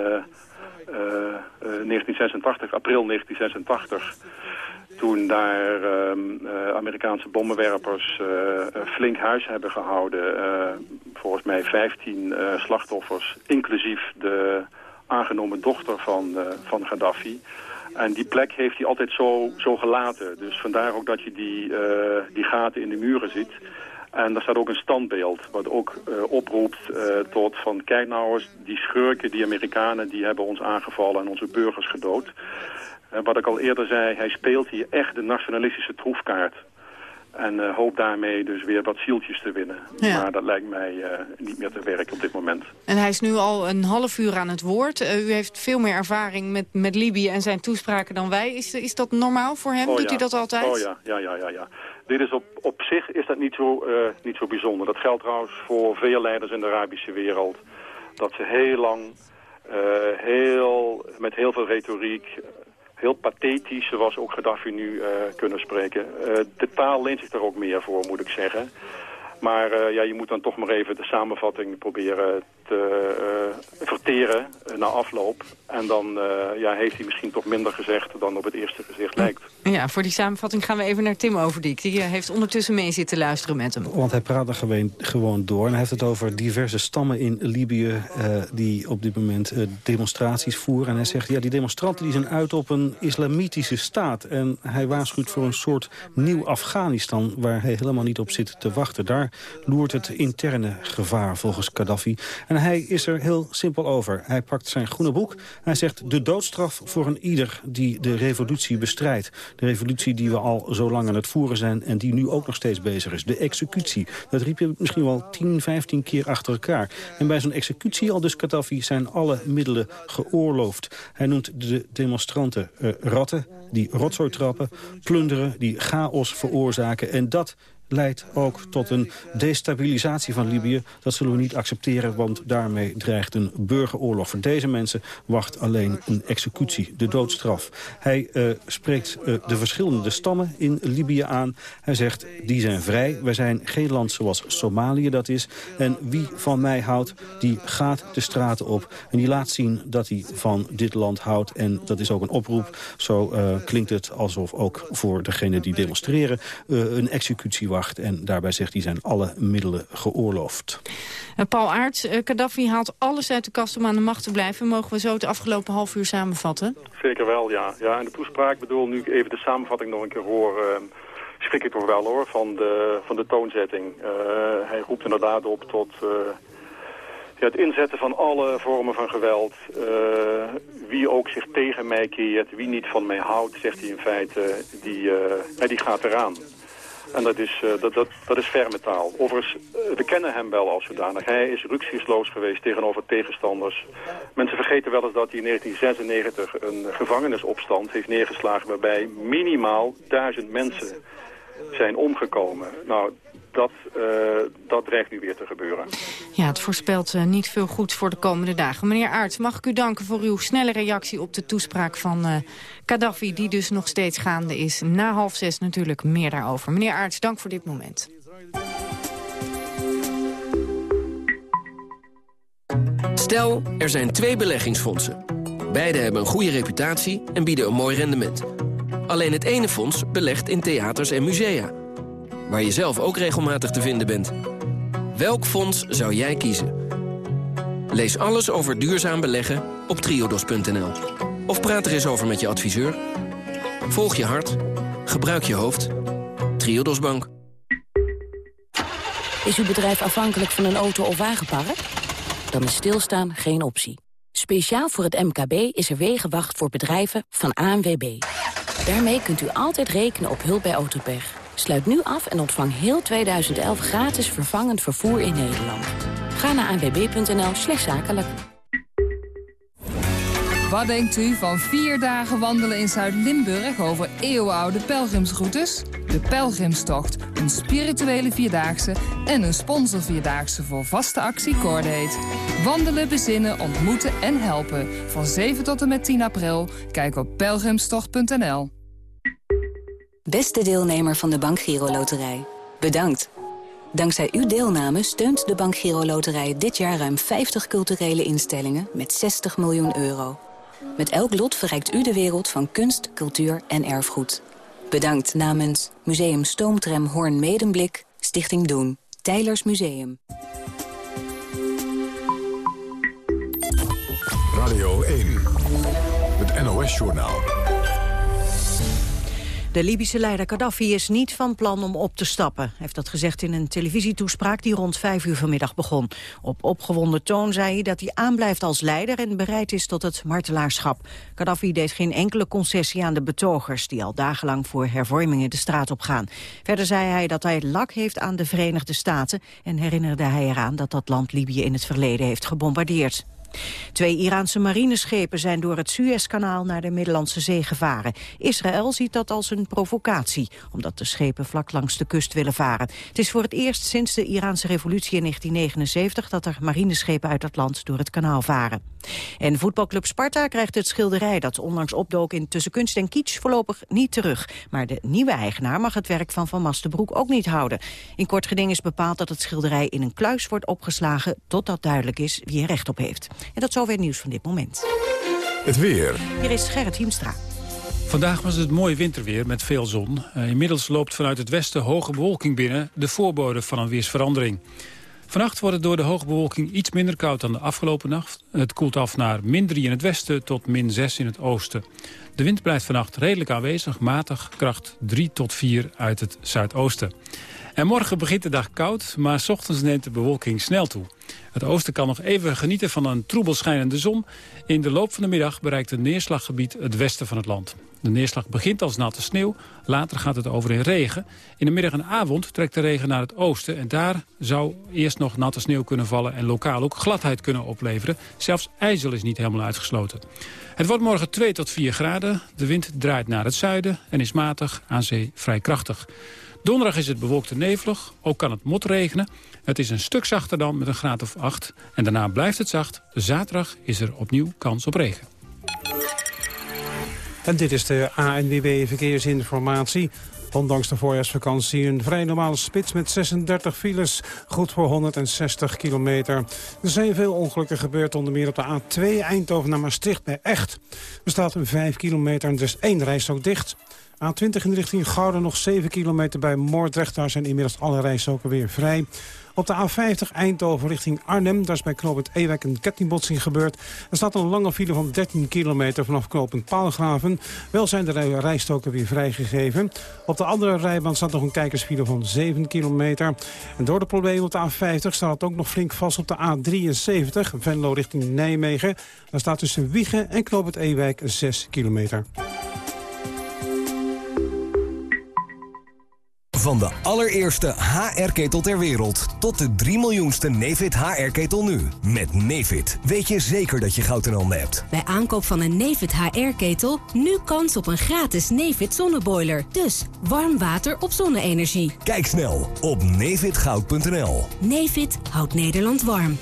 1986, eh, april 1986 toen daar uh, Amerikaanse bommenwerpers flink huis hebben gehouden. volgens mij 15 slachtoffers, inclusief de aangenomen dochter van, van Gaddafi. En die plek heeft hij altijd zo, zo gelaten. Dus vandaar ook dat je die, die gaten in de muren ziet. En daar staat ook een standbeeld wat ook uh, oproept uh, tot van kijk nou eens, die schurken, die Amerikanen, die hebben ons aangevallen en onze burgers gedood. En wat ik al eerder zei, hij speelt hier echt de nationalistische troefkaart. En uh, hoopt daarmee dus weer wat zieltjes te winnen. Ja. Maar dat lijkt mij uh, niet meer te werken op dit moment. En hij is nu al een half uur aan het woord. Uh, u heeft veel meer ervaring met, met Libië en zijn toespraken dan wij. Is, is dat normaal voor hem? Oh, Doet ja. hij dat altijd? Oh ja, ja, ja, ja. ja. Dit is op, op zich is dat niet zo, niet zo bijzonder. Dat geldt trouwens voor veel leiders in de Arabische wereld. Dat ze heel lang, heel, met heel veel retoriek, heel pathetisch, zoals ook Gaddafi nu uh, kunnen spreken. de taal leent zich daar ook meer voor, moet ik zeggen. Maar uh, ja, je moet dan toch maar even de samenvatting proberen te verteren na afloop. En dan ja, heeft hij misschien toch minder gezegd dan op het eerste gezicht lijkt. Ja, voor die samenvatting gaan we even naar Tim Overdiek. Die heeft ondertussen mee zitten luisteren met hem. Want hij praat er gewoon, gewoon door. En hij heeft het over diverse stammen in Libië die op dit moment demonstraties voeren. En hij zegt, ja, die demonstranten die zijn uit op een islamitische staat. En hij waarschuwt voor een soort nieuw Afghanistan waar hij helemaal niet op zit te wachten. Daar loert het interne gevaar volgens Gaddafi. En hij is er heel simpel over. Hij pakt zijn groene boek. Hij zegt de doodstraf voor een ieder die de revolutie bestrijdt. De revolutie die we al zo lang aan het voeren zijn... en die nu ook nog steeds bezig is. De executie. Dat riep je misschien wel 10, 15 keer achter elkaar. En bij zo'n executie, al dus Gaddafi, zijn alle middelen geoorloofd. Hij noemt de demonstranten uh, ratten die rotzooi trappen, plunderen, die chaos veroorzaken. En dat leidt ook tot een destabilisatie van Libië. Dat zullen we niet accepteren, want daarmee dreigt een burgeroorlog. Voor deze mensen wacht alleen een executie, de doodstraf. Hij uh, spreekt uh, de verschillende stammen in Libië aan. Hij zegt, die zijn vrij. Wij zijn geen land zoals Somalië dat is. En wie van mij houdt, die gaat de straten op. En die laat zien dat hij van dit land houdt. En dat is ook een oproep. Zo uh, klinkt het alsof ook voor degenen die demonstreren... een executie En daarbij zegt hij zijn alle middelen geoorloofd. Paul Aerts, uh, Gaddafi haalt alles uit de kast om aan de macht te blijven. Mogen we zo het afgelopen half uur samenvatten? Zeker wel, ja. ja en de toespraak, bedoel, nu ik even de samenvatting nog een keer hoor... Uh, schrik ik toch wel hoor, van de, van de toonzetting. hij roept inderdaad op tot... Ja, het inzetten van alle vormen van geweld. Uh, wie ook zich tegen mij keert, wie niet van mij houdt, zegt hij in feite, die, uh, die gaat eraan. En dat is, uh, dat, dat, dat is ferme taal. Overigens, we kennen hem wel als zodanig. Hij is rücksichtsloos geweest tegenover tegenstanders. Mensen vergeten wel eens dat hij in 1996 een gevangenisopstand heeft neergeslagen... waarbij minimaal duizend mensen zijn omgekomen. Nou, dat, uh, dat dreigt nu weer te gebeuren. Ja, het voorspelt uh, niet veel goed voor de komende dagen. Meneer Aerts, mag ik u danken voor uw snelle reactie op de toespraak van uh, Gaddafi... die dus nog steeds gaande is. Na half zes natuurlijk meer daarover. Meneer Aerts, dank voor dit moment. Stel, er zijn twee beleggingsfondsen. Beide hebben een goede reputatie en bieden een mooi rendement. Alleen het ene fonds belegt in theaters en musea... waar je zelf ook regelmatig te vinden bent. Welk fonds zou jij kiezen? Lees alles over duurzaam beleggen op triodos.nl. Of praat er eens over met je adviseur. Volg je hart. Gebruik je hoofd. Triodos Bank. Is uw bedrijf afhankelijk van een auto- of wagenpark? Dan is stilstaan geen optie. Speciaal voor het MKB is er Wegenwacht voor bedrijven van ANWB. Daarmee kunt u altijd rekenen op hulp bij autopech. Sluit nu af en ontvang heel 2011 gratis vervangend vervoer in Nederland. Ga naar anwb.nl slash zakelijk. Wat denkt u van vier dagen wandelen in Zuid-Limburg over eeuwenoude pelgrimsroutes? De Pelgrimstocht, een spirituele vierdaagse en een sponsorvierdaagse voor vaste actie Cordate. Wandelen, bezinnen, ontmoeten en helpen. Van 7 tot en met 10 april. Kijk op pelgrimstocht.nl. Beste deelnemer van de Bank Giro Loterij, bedankt. Dankzij uw deelname steunt de Bank Giro Loterij dit jaar ruim 50 culturele instellingen met 60 miljoen euro. Met elk lot verrijkt u de wereld van kunst, cultuur en erfgoed. Bedankt namens Museum Stoomtram Hoorn Medemblik, Stichting Doen, Tijlers Museum. Radio 1, het NOS-journaal. De Libische leider Gaddafi is niet van plan om op te stappen. Hij heeft dat gezegd in een televisietoespraak die rond vijf uur vanmiddag begon. Op opgewonden toon zei hij dat hij aanblijft als leider en bereid is tot het martelaarschap. Gaddafi deed geen enkele concessie aan de betogers die al dagenlang voor hervormingen de straat op gaan. Verder zei hij dat hij lak heeft aan de Verenigde Staten en herinnerde hij eraan dat dat land Libië in het verleden heeft gebombardeerd. Twee Iraanse marineschepen zijn door het Suezkanaal naar de Middellandse Zee gevaren. Israël ziet dat als een provocatie, omdat de schepen vlak langs de kust willen varen. Het is voor het eerst sinds de Iraanse revolutie in 1979 dat er marineschepen uit het land door het kanaal varen. En voetbalclub Sparta krijgt het schilderij dat onlangs opdook in Tussen Kunst en Kitsch voorlopig niet terug. Maar de nieuwe eigenaar mag het werk van Van Mastenbroek ook niet houden. In kort geding is bepaald dat het schilderij in een kluis wordt opgeslagen totdat duidelijk is wie er recht op heeft. En dat is alweer nieuws van dit moment. Het weer. Hier is Gerrit Hiemstra. Vandaag was het mooi winterweer met veel zon. Uh, inmiddels loopt vanuit het westen hoge bewolking binnen... de voorbode van een weersverandering. Vannacht wordt het door de hoge bewolking iets minder koud dan de afgelopen nacht. Het koelt af naar min 3 in het westen tot min 6 in het oosten. De wind blijft vannacht redelijk aanwezig, matig, kracht 3 tot 4 uit het zuidoosten. En morgen begint de dag koud, maar ochtends neemt de bewolking snel toe. Het oosten kan nog even genieten van een troebel schijnende zon. In de loop van de middag bereikt het neerslaggebied het westen van het land. De neerslag begint als natte sneeuw, later gaat het over in regen. In de middag en avond trekt de regen naar het oosten... en daar zou eerst nog natte sneeuw kunnen vallen... en lokaal ook gladheid kunnen opleveren. Zelfs ijzel is niet helemaal uitgesloten. Het wordt morgen 2 tot 4 graden. De wind draait naar het zuiden en is matig, aan zee vrij krachtig. Donderdag is het bewolkt en nevelig, ook kan het motregenen. Het is een stuk zachter dan met een graad of 8. En daarna blijft het zacht. Zaterdag is er opnieuw kans op regen. En dit is de ANWB Verkeersinformatie. Ondanks de voorjaarsvakantie een vrij normale spits met 36 files. Goed voor 160 kilometer. Er zijn veel ongelukken gebeurd, onder meer op de A2 Eindhoven naar Maastricht bij Echt. Er staat een 5 kilometer en is één rijstok dicht. A20 in richting Gouden nog 7 kilometer bij Moordrecht. Daar zijn inmiddels alle rijstroken weer vrij. Op de A50 Eindhoven richting Arnhem, daar is bij knooppunt Ewek een kettingbotsing gebeurd. Er staat een lange file van 13 kilometer vanaf knooppunt Paalgraven. Wel zijn de rijstoken weer vrijgegeven. Op de andere rijbaan staat nog een kijkersfile van 7 kilometer. En door de problemen op de A50 staat het ook nog flink vast op de A73, Venlo richting Nijmegen. Daar staat tussen Wiegen en knooppunt Ewijk 6 kilometer. Van de allereerste HR-ketel ter wereld tot de 3 miljoenste Nefit HR-ketel nu. Met Nefit weet je zeker dat je goud in handen hebt. Bij aankoop van een Nefit HR-ketel nu kans op een gratis Nefit zonneboiler. Dus warm water op zonne-energie. Kijk snel op nefitgoud.nl. Nefit houdt Nederland warm.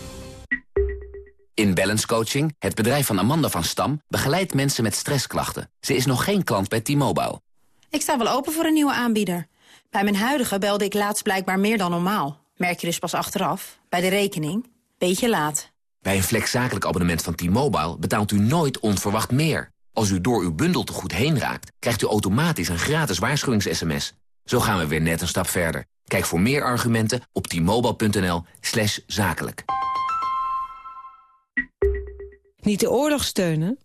In Balance Coaching, het bedrijf van Amanda van Stam... begeleidt mensen met stressklachten. Ze is nog geen klant bij T-Mobile. Ik sta wel open voor een nieuwe aanbieder. Bij mijn huidige belde ik laatst blijkbaar meer dan normaal. Merk je dus pas achteraf, bij de rekening. Beetje laat. Bij een flexzakelijk abonnement van T-Mobile betaalt u nooit onverwacht meer. Als u door uw bundel te goed heen raakt, krijgt u automatisch een gratis waarschuwings-sms. Zo gaan we weer net een stap verder. Kijk voor meer argumenten op t-mobile.nl slash zakelijk. Niet de oorlog steunen,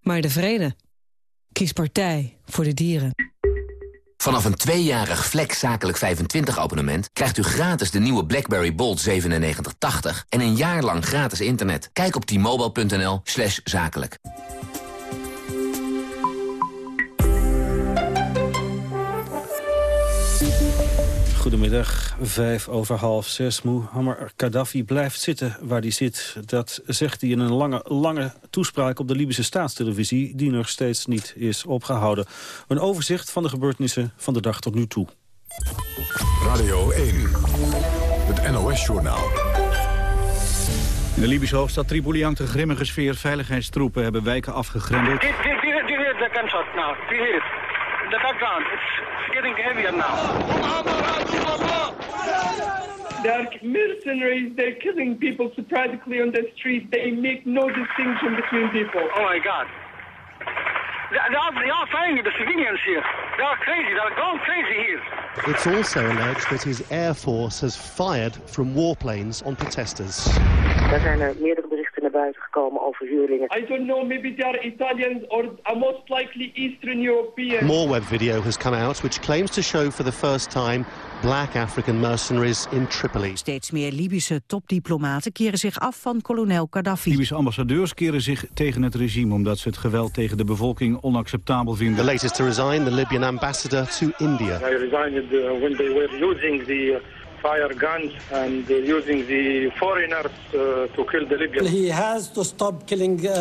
maar de vrede. Kies partij voor de dieren. Vanaf een tweejarig Flex Zakelijk 25 abonnement krijgt u gratis de nieuwe BlackBerry Bold 9780 en een jaar lang gratis internet. Kijk op t-mobile.nl zakelijk. Goedemiddag, vijf over half zes. Muammar Gaddafi blijft zitten waar hij zit. Dat zegt hij in een lange, lange toespraak op de Libische staatstelevisie... die nog steeds niet is opgehouden. Een overzicht van de gebeurtenissen van de dag tot nu toe. Radio 1, het NOS-journaal. In de Libische hoofdstad Tripoli hangt een grimmige sfeer. Veiligheidstroepen hebben wijken afgegrendeld. Dit, dit, dit, dit is de gunshot now. You hear it. The background. It's getting heavier now. They're mercenaries. They're killing people sporadically on the street. They make no distinction between people. Oh my God. They are, they are firing the civilians here. They are crazy. They are going crazy here. It's also alleged that his air force has fired from warplanes on protesters. Buiten gekomen over huurlingen. I don't know, maybe they are Italians or most likely Eastern European. More web video has come out which claims to show for the first time black African mercenaries in Tripoli. Steeds meer Libische topdiplomaten keren zich af van kolonel Gaddafi. Libische ambassadeurs keren zich tegen het regime omdat ze het geweld tegen de bevolking onacceptabel vinden. The latest to resign, the Libyan ambassador to India. I resigned uh, when they were using the fire guns and uh, using the foreigners uh, to kill the Libyans. He has to stop killing uh,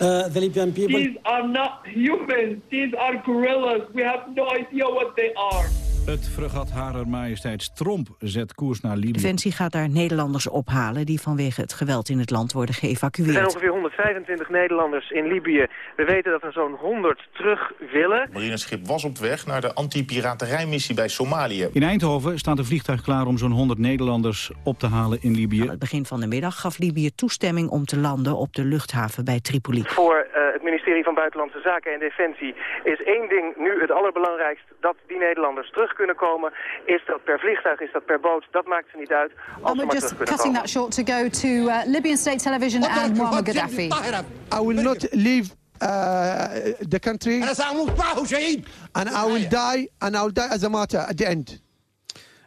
uh, the Libyan people. These are not humans. These are guerrillas. We have no idea what they are. Het fregat Harer Majesteit Tromp zet koers naar Libië. Defensie gaat daar Nederlanders ophalen die vanwege het geweld in het land worden geëvacueerd. Er zijn ongeveer 125 Nederlanders in Libië. We weten dat er zo'n 100 terug willen. Het marineschip was op weg naar de anti-piraterijmissie bij Somalië. In Eindhoven staat een vliegtuig klaar om zo'n 100 Nederlanders op te halen in Libië. Aan het begin van de middag gaf Libië toestemming om te landen op de luchthaven bij Tripoli. Voor uh, het ministerie van Buitenlandse Zaken en Defensie is één ding nu het allerbelangrijkst. Dat die Nederlanders terug kunnen komen. Is dat per vliegtuig, is dat per boot, dat maakt ze niet uit. Als we're just cutting komen. that short to go to uh, Libyan State Television and Muammar Gaddafi. I will not leave uh, the country. And I will die, and I will die as a martyr at the end.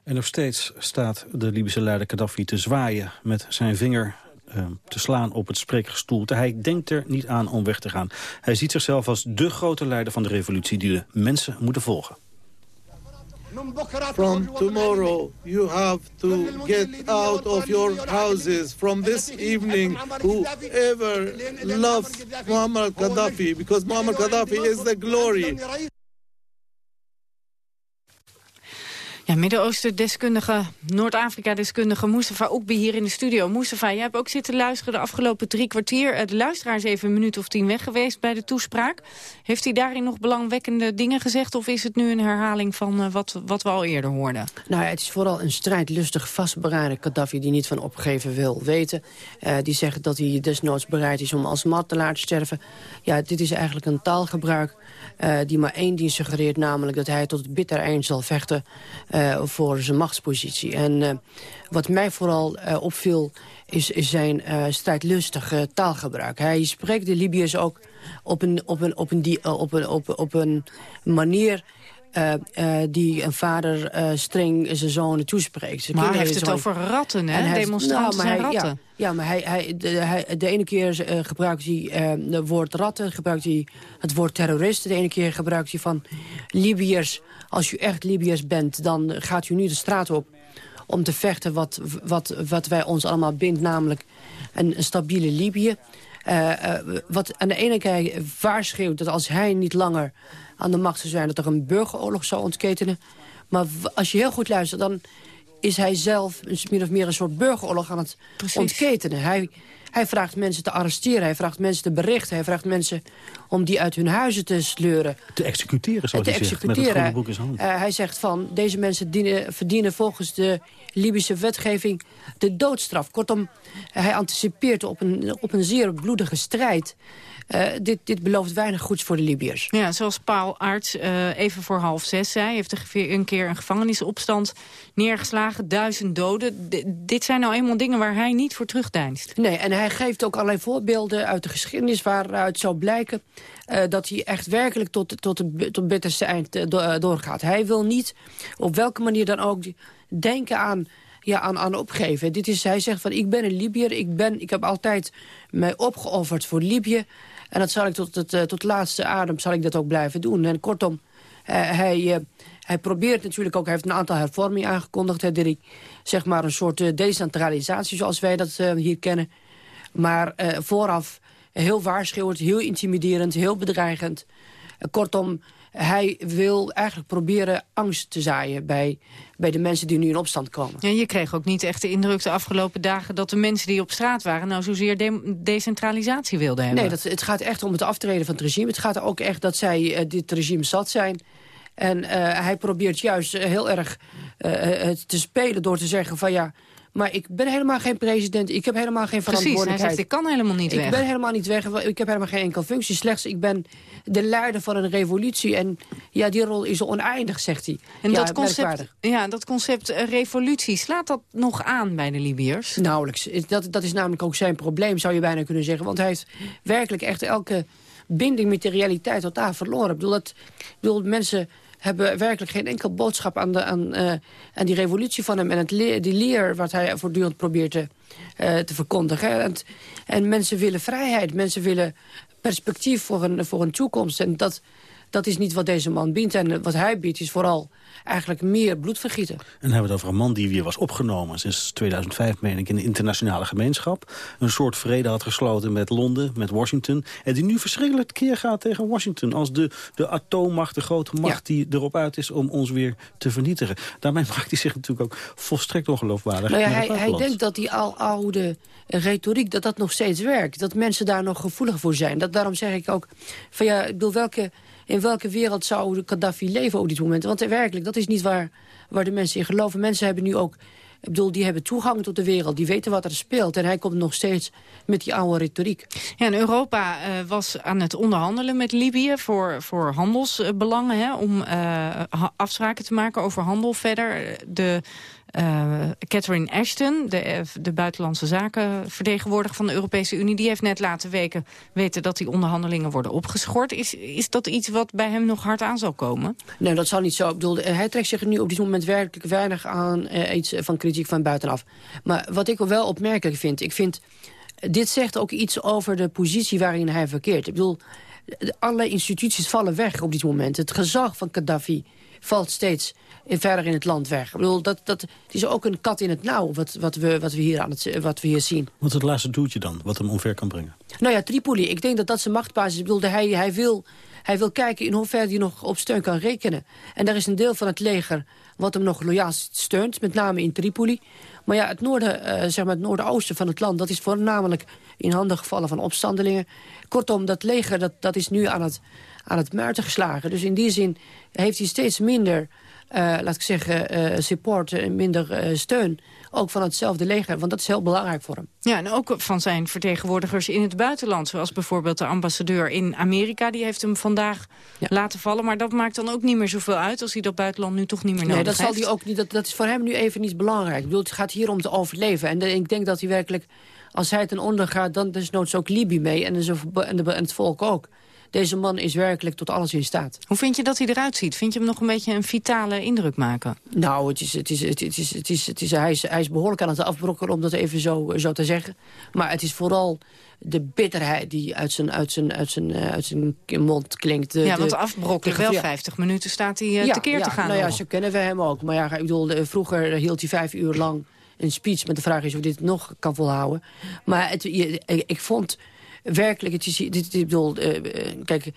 En nog steeds staat de Libische leider Gaddafi te zwaaien met zijn vinger uh, te slaan op het spreekgestoelte. Hij denkt er niet aan om weg te gaan. Hij ziet zichzelf als de grote leider van de revolutie die de mensen moeten volgen. From tomorrow, you have to get out of your houses. From this evening, whoever loves Muammar Gaddafi, because Muammar Gaddafi is the glory. Ja, Midden-Oosten-deskundige, Noord-Afrika-deskundige Mustafa Oekbi hier in de studio. Mustafa, jij hebt ook zitten luisteren de afgelopen drie kwartier. De luisteraar is even een minuut of tien weg geweest bij de toespraak. Heeft hij daarin nog belangwekkende dingen gezegd... of is het nu een herhaling van uh, wat, wat we al eerder hoorden? Nou, het is vooral een strijdlustig, vastberaden Gaddafi... die niet van opgeven wil weten. Uh, die zegt dat hij desnoods bereid is om als martelaar te sterven. Ja, dit is eigenlijk een taalgebruik... Uh, die maar één ding suggereert, namelijk dat hij tot het bitter eind zal vechten... voor zijn machtspositie. En uh, wat mij vooral uh, opviel is, is zijn strijdlustige taalgebruik. Hij spreekt de Libiërs ook op een, op een, op een, op een, op, op een manier... Die een vader streng zijn zoon toespreekt. Zijn maar hij heeft het over ratten, hè? Hij, Demonstranten nou, zijn ratten. Ja, ja, maar hij, hij, de, hij, de ene keer gebruikt hij het woord ratten, gebruikt hij het woord terroristen. De ene keer gebruikt hij van Libiërs. Als u echt Libiërs bent, dan gaat u nu de straat op om te vechten wat, wat, wat wij ons allemaal bindt, namelijk een, stabiele Libië. wat aan de ene kant waarschuwt dat als hij niet langer aan de macht zou zijn... dat er een burgeroorlog zou ontketenen. Maar als je heel goed luistert, dan is hij zelf min of meer een soort burgeroorlog aan het Precies. ontketenen. Hij, hij vraagt mensen te arresteren, hij vraagt mensen te berichten... hij vraagt mensen om die uit hun huizen te sleuren. Te executeren, zoals hij zegt, met het boek in hand. Uh, hij zegt van, deze mensen dienen, verdienen volgens de Libische wetgeving de doodstraf. Kortom, hij anticipeert op een, op een zeer bloedige strijd... Uh, dit, dit belooft weinig goeds voor de Libiërs. Ja, zoals Paul Arts uh, even voor half zes zei... heeft er een keer een gevangenisopstand neergeslagen, duizend doden. D dit zijn nou eenmaal dingen waar hij niet voor terugdeinst. Nee, en hij geeft ook allerlei voorbeelden uit de geschiedenis... waaruit zou blijken uh, dat hij echt werkelijk tot, tot, de, tot bitterste eind doorgaat. Hij wil niet, op welke manier dan ook, denken aan ja, aan, aan opgeven. Dit is, hij zegt van, ik ben een Libiër, ik, ben, ik heb altijd mij opgeofferd voor Libië. En dat zal ik tot het, uh, tot laatste adem zal ik dat ook blijven doen. En kortom, uh, hij, uh, hij probeert natuurlijk ook, hij heeft een aantal hervormingen aangekondigd. Hè, die, zeg maar een soort decentralisatie zoals wij dat hier kennen. Maar vooraf heel waarschuwend, heel intimiderend, heel bedreigend. kortom, hij wil eigenlijk proberen angst te zaaien bij, bij de mensen die nu in opstand komen. Ja, je kreeg ook niet echt de indruk de afgelopen dagen... dat de mensen die op straat waren nou zozeer de decentralisatie wilden hebben. Nee, dat, het gaat echt om het aftreden van het regime. Het gaat ook echt dat zij uh, dit regime zat zijn... En uh, hij probeert juist heel erg uh, te spelen door te zeggen van ja, maar ik ben helemaal geen president. Ik heb helemaal geen verantwoordelijkheid. Precies, hij zegt, ik kan helemaal niet ik weg. Ik ben helemaal niet weg. Ik heb helemaal geen enkel functie. Slechts, ik ben de leider van een revolutie. En ja, die rol is oneindig, zegt hij. En ja, dat, concept, ja, dat concept uh, revolutie, slaat dat nog aan bij de Libiërs? Nauwelijks. Dat, dat is namelijk ook zijn probleem, zou je bijna kunnen zeggen. Want hij heeft werkelijk echt elke binding met de realiteit totaal verloren. Ik bedoel, dat, ik bedoel mensen hebben werkelijk geen enkel boodschap aan, de, aan, uh, die revolutie van hem... en het die leer wat hij voortdurend probeert te, uh, te verkondigen. En, en mensen willen vrijheid, mensen willen perspectief voor een, voor een toekomst. En dat, dat is niet wat deze man biedt. En wat hij biedt is vooral eigenlijk meer bloedvergieten. En dan hebben we het over een man die weer was opgenomen sinds 2005, meen ik, in de internationale gemeenschap. Een soort vrede had gesloten met Londen, met Washington. En die nu verschrikkelijk keer gaat tegen Washington als de, de atoommacht, de grote macht die erop uit is om ons weer te vernietigen. Daarmee maakt hij zich natuurlijk ook volstrekt ongeloofwaardig. Nou ja, hij, hij denkt dat die al oude retoriek, dat dat nog steeds werkt. Dat mensen daar nog gevoelig voor zijn. Dat, daarom zeg ik ook, van ja, ik bedoel, welke in welke wereld zou Gaddafi leven op dit moment? Want werkelijk, dat is niet waar, waar de mensen in geloven. Mensen hebben nu ook... Ik bedoel, die hebben toegang tot de wereld. Die weten wat er speelt. En hij komt nog steeds met die oude retoriek. Ja, en Europa uh, was aan het onderhandelen met Libië voor, voor handelsbelangen. Hè, om uh, afspraken te maken over handel verder. De uh, Catherine Ashton, de, de buitenlandse zakenvertegenwoordiger van de Europese Unie... die heeft net laten weken, weten dat die onderhandelingen worden opgeschort. Is, is dat iets wat bij hem nog hard aan zal komen? Nee, dat zal niet zo. Ik bedoel, hij trekt zich nu op dit moment werkelijk weinig aan uh, iets van kritiek van buitenaf. Maar wat ik wel opmerkelijk vind, ik vind... Dit zegt ook iets over de positie waarin hij verkeert. Ik bedoel, alle instituties vallen weg op dit moment. Het gezag van Gaddafi valt steeds verder in het land weg. Ik bedoel, dat, dat, is ook een kat in het nauw wat, wat, we, wat, we, hier aan het, wat we hier zien. Wat is het laatste doeltje dan, wat hem omver kan brengen? Nou ja, Tripoli. Ik denk dat dat zijn machtbasis is. Ik bedoel, hij, hij, wil, hij wil kijken in hoeverre hij nog op steun kan rekenen. En daar is een deel van het leger wat hem nog loyaal steunt, met name in Tripoli. Maar ja, het, noorden, uh, zeg maar het noordoosten van het land... dat is voornamelijk in handen gevallen van opstandelingen. Kortom, dat leger dat, dat is nu aan het, aan het muiten geslagen. Dus in die zin heeft hij steeds minder laat ik zeggen, uh, support en minder steun. Ook van hetzelfde leger, want dat is heel belangrijk voor hem. Ja, en ook van zijn vertegenwoordigers in het buitenland. Zoals bijvoorbeeld de ambassadeur in Amerika. Die heeft hem vandaag ja. laten vallen. Maar dat maakt dan ook niet meer zoveel uit... als hij dat buitenland nu toch niet meer nodig nee, dat heeft. Zal hij ook niet, dat, dat is voor hem nu even niet belangrijk. Ik bedoel, het gaat hier om te overleven. En de, ik denk dat hij werkelijk, als hij ten onder gaat... dan is noods ook Libië mee en, en, en het volk ook deze man is werkelijk tot alles in staat. Hoe vind je dat hij eruit ziet? Vind je hem nog een beetje een vitale indruk maken? Nou, het is, het is, het is, het is, het is, hij, is, hij is behoorlijk aan het afbrokkelen, om dat even zo, zo te zeggen. Maar het is vooral de bitterheid die uit zijn, uit zijn, uit zijn, uit zijn mond klinkt. De, ja, want afbrokkelen wel 50 minuten staat hij uh, ja, tekeer ja, te gaan. Nou ja, zo kennen we hem ook. Maar ja, ik bedoel, vroeger hield hij vijf uur lang een speech... met de vraag is of dit nog kan volhouden. Maar het, ik, ik vond werkelijk, het is, dit, dit, bedoel, uh, kijk,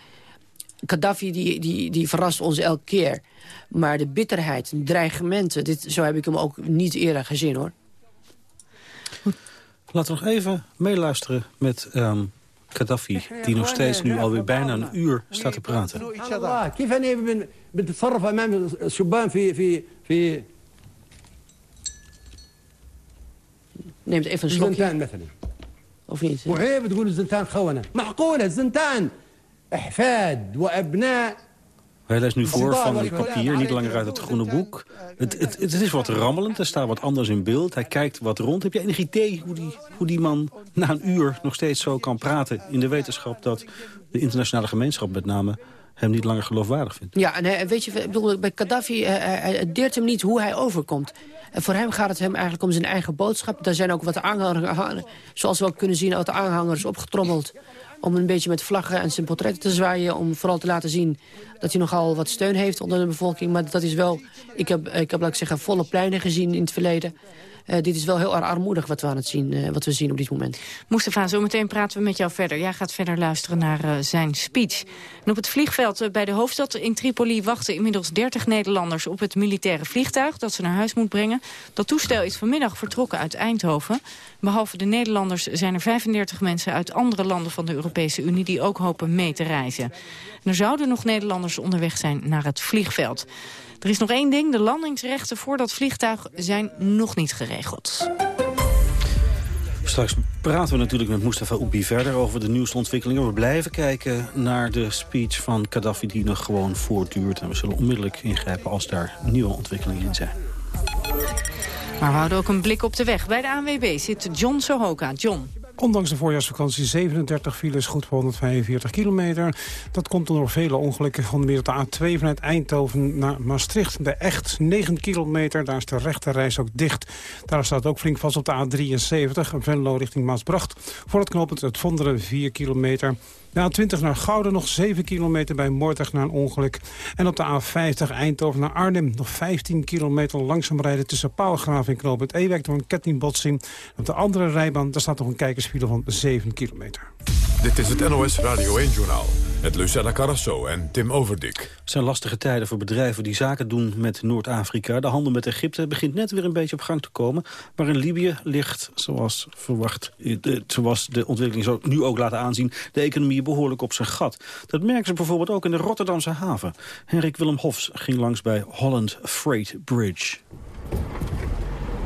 Gaddafi die, die, die verrast ons elke keer. Maar de bitterheid, de dreigementen, dit, zo heb ik hem ook niet eerder gezien hoor. Laten we nog even meeluisteren met um, Gaddafi... die nog steeds nu alweer bijna een uur staat te praten. Neemt even een slokje. Of niet? وهي بتقول الزنتان خونة معقولة الزنتان احفاد وابناء hij leest nu voor van het papier, niet langer uit het groene boek. Het, het, het, is wat rammelend, er staat wat anders in beeld. Hij kijkt wat rond. Heb je enig idee hoe die, hoe die man na een uur nog steeds zo kan praten... in de wetenschap dat de internationale gemeenschap met name hem niet langer geloofwaardig vindt? Ja, en weet je, bedoel, bij Gaddafi het deert hem niet hoe hij overkomt. Voor hem gaat het hem eigenlijk om zijn eigen boodschap. Daar zijn ook wat aanhangers, zoals we ook kunnen zien, wat aanhangers opgetrommeld om een beetje met vlaggen en zijn portretten te zwaaien... om vooral te laten zien dat hij nogal wat steun heeft onder de bevolking. Maar dat is wel, ik heb, ik heb laat ik zeggen, volle pleinen gezien in het verleden. Uh, dit is wel heel erg armoedig wat we aan het zien, uh, wat we zien op dit moment. Mustafa, zometeen praten we met jou verder. Jij gaat verder luisteren naar uh, zijn speech. Op het vliegveld bij de hoofdstad in Tripoli wachten inmiddels 30 Nederlanders op het militaire vliegtuig dat ze naar huis moet brengen. Dat toestel is vanmiddag vertrokken uit Eindhoven. Behalve de Nederlanders zijn er 35 mensen uit andere landen van de Europese Unie die ook hopen mee te reizen. En er zouden nog Nederlanders onderweg zijn naar het vliegveld. Er is nog één ding, de landingsrechten voor dat vliegtuig zijn nog niet geregeld. Straks praten we natuurlijk met Mustafa Oebi verder over de nieuwste ontwikkelingen. We blijven kijken naar de speech van Gaddafi die nog gewoon voortduurt. En we zullen onmiddellijk ingrijpen als daar nieuwe ontwikkelingen in zijn. Maar we houden ook een blik op de weg. Bij de ANWB zit John Sohoka. John. Ondanks de voorjaarsvakantie 37 files, goed voor 145 kilometer. Dat komt door vele ongelukken van meer de A2 vanuit Eindhoven naar Maastricht. De echt 9 kilometer, daar is de rechterreis ook dicht. Daar staat ook flink vast op de A73, Venlo richting Maasbracht. Voor het knooppunt het Vonderen 4 kilometer. De A20 naar Gouden nog 7 kilometer bij Moordrecht na een ongeluk. En op de A50 Eindhoven naar Arnhem nog 15 kilometer langzaam rijden... tussen Paalgraaf en Knoop het door een kettingbotsing. Op de andere rijbaan daar staat nog een kijkersfile van 7 kilometer. Dit is het NOS Radio 1-journaal met Lucella Carrasso en Tim Overdik. Het zijn lastige tijden voor bedrijven die zaken doen met Noord-Afrika. De handel met Egypte begint net weer een beetje op gang te komen. Maar in Libië ligt, zoals verwacht, de, zoals de ontwikkeling zo nu ook laten aanzien... de economie behoorlijk op zijn gat. Dat merken ze bijvoorbeeld ook in de Rotterdamse haven. Henrik Willem Hofs ging langs bij Holland Freight Bridge.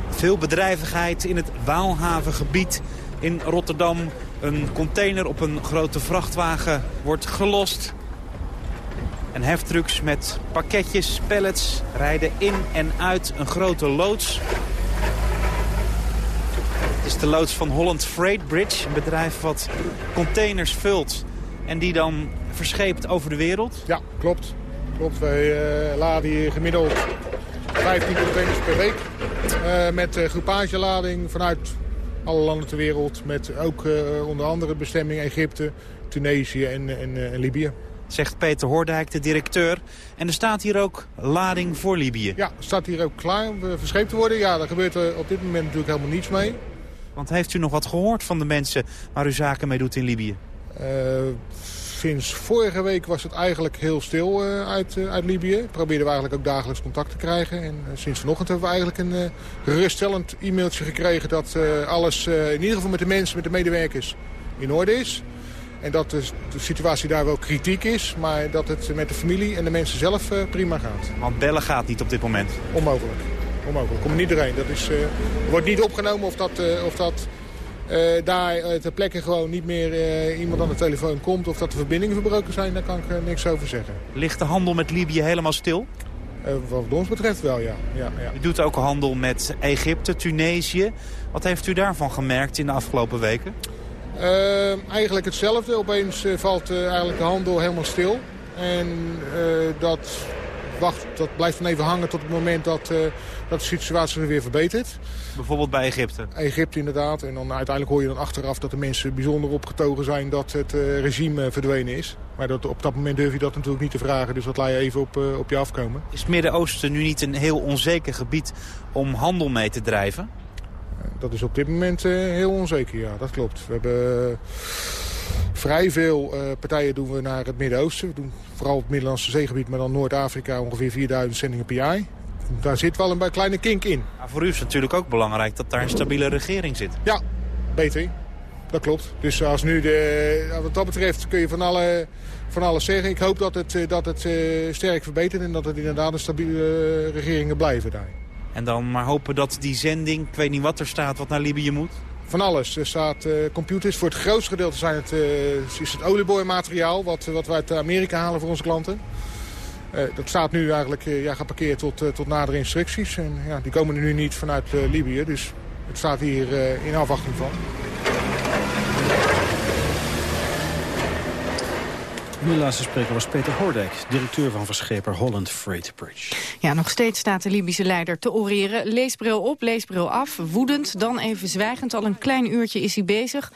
Veel bedrijvigheid in het Waalhavengebied in Rotterdam. Een container op een grote vrachtwagen wordt gelost. En heftrucks met pakketjes, pallets rijden in en uit een grote loods. Het is de loods van Holland Freight Bridge, een bedrijf wat containers vult en die dan verscheept over de wereld. Ja, klopt. klopt. Wij uh, laden hier gemiddeld 15 containers per week uh, met uh, groepagelading vanuit alle landen ter wereld. Met ook uh, onder andere bestemming Egypte, Tunesië en, en, en Libië. Zegt Peter Hoordijk, de directeur. En er staat hier ook lading voor Libië. Ja, staat hier ook klaar om verscheept te worden. Ja, daar gebeurt er op dit moment natuurlijk helemaal niets mee. Want heeft u nog wat gehoord van de mensen waar u zaken mee doet in Libië? Uh, sinds vorige week was het eigenlijk heel stil uh, uit, uh, uit Libië. Probeerden we eigenlijk ook dagelijks contact te krijgen. En sinds vanochtend hebben we eigenlijk een geruststellend e-mailtje gekregen... dat alles in ieder geval met de mensen, met de medewerkers in orde is. En dat de, de situatie daar wel kritiek is, maar dat het met de familie en de mensen zelf prima gaat. Want bellen gaat niet op dit moment? Onmogelijk. Onmogelijk. Komt niet doorheen. Dat is, wordt niet opgenomen of dat... of dat uh, daar uh, ter plekke gewoon niet meer uh, iemand aan de telefoon komt... of dat de verbindingen verbroken zijn, daar kan ik niks over zeggen. Ligt de handel met Libië helemaal stil? wat ons betreft wel, ja. ja, ja. U doet ook handel met Egypte, Tunesië. Wat heeft u daarvan gemerkt in de afgelopen weken? eigenlijk hetzelfde. Opeens valt eigenlijk de handel helemaal stil. En dat, wacht, dat blijft dan even hangen tot het moment dat, dat de situatie weer verbetert. Bijvoorbeeld bij Egypte? Egypte inderdaad. En dan uiteindelijk hoor je dan achteraf dat de mensen bijzonder opgetogen zijn dat het uh, regime uh, verdwenen is. Maar dat, op dat moment durf je dat natuurlijk niet te vragen. Dus dat laat je even op, uh, op je afkomen. Is het Midden-Oosten nu niet een heel onzeker gebied om handel mee te drijven? Dat is op dit moment heel onzeker, ja. Dat klopt. We hebben Vrij veel partijen doen we naar het Midden-Oosten. We doen vooral het Middellandse zeegebied, maar dan Noord-Afrika ongeveer 4000 zendingen per jaar. Daar zit wel een kleine kink in. Maar voor u is het natuurlijk ook belangrijk dat daar een stabiele regering zit. Ja, beter. Dat klopt. Dus als nu de, wat dat betreft kun je van, alle, van alles zeggen. Ik hoop dat het, dat het sterk verbetert en dat het inderdaad een stabiele regeringen blijven daar. En dan maar hopen dat die zending, ik weet niet wat er staat, wat naar Libië moet? Van alles. Er staat uh, computers. Voor het grootste gedeelte zijn het, uh, is het olieboormateriaal wat, wat we uit Amerika halen voor onze klanten. Uh, dat staat nu eigenlijk ja, geparkeerd tot, tot nadere instructies. En, ja, die komen er nu niet vanuit Libië, dus het staat hier in afwachting van. De laatste spreker was Peter Hordijk, directeur van verscheper Holland Freight Bridge. Ja, nog steeds staat de Libische leider te oreren. Leesbril op, leesbril af, woedend, dan even zwijgend. Al een klein uurtje is hij bezig.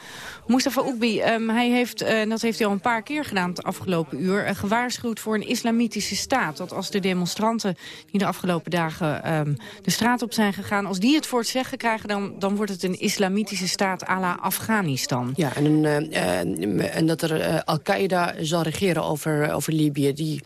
Mustafa Oekbi, um, hij heeft, uh, dat heeft hij al een paar keer gedaan het afgelopen uur... Uh, gewaarschuwd voor een islamitische staat. Dat als de demonstranten die de afgelopen dagen um, de straat op zijn gegaan... als die het voor het zeggen krijgen, dan, dan wordt het een islamitische staat à la Afghanistan. Ja, en, uh, en dat er Al-Qaeda zal regeren over, over Libië. Die,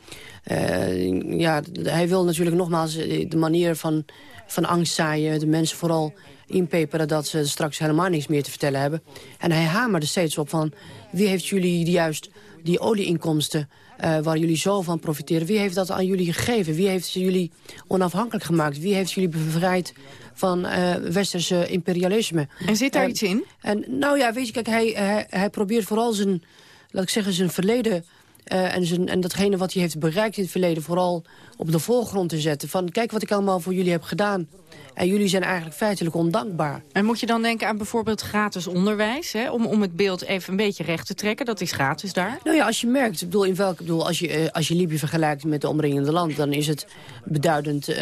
ja, hij wil natuurlijk nogmaals de manier van, van angst zaaien. De mensen vooral inpeperen dat ze straks helemaal niks meer te vertellen hebben. En hij hamerde steeds op van wie heeft jullie juist die olieinkomsten... Uh, waar jullie zo van profiteren. Wie heeft dat aan jullie gegeven? Wie heeft jullie onafhankelijk gemaakt? Wie heeft jullie bevrijd van uh, westerse imperialisme? En zit daar iets in? En, nou ja, weet je, kijk, hij, hij, hij probeert vooral zijn, laat ik zeggen, zijn verleden uh, en, zijn, en datgene wat hij heeft bereikt in het verleden... vooral op de voorgrond te zetten. Van kijk wat ik allemaal voor jullie heb gedaan. En jullie zijn eigenlijk feitelijk ondankbaar. En moet je dan denken aan bijvoorbeeld gratis onderwijs? Hè? Om, om het beeld even een beetje recht te trekken. Dat is gratis daar. Nou ja, als je merkt, ik bedoel, in welke, ik bedoel, als, je, uh, als je Libië vergelijkt met de omringende land... dan is het beduidend, uh,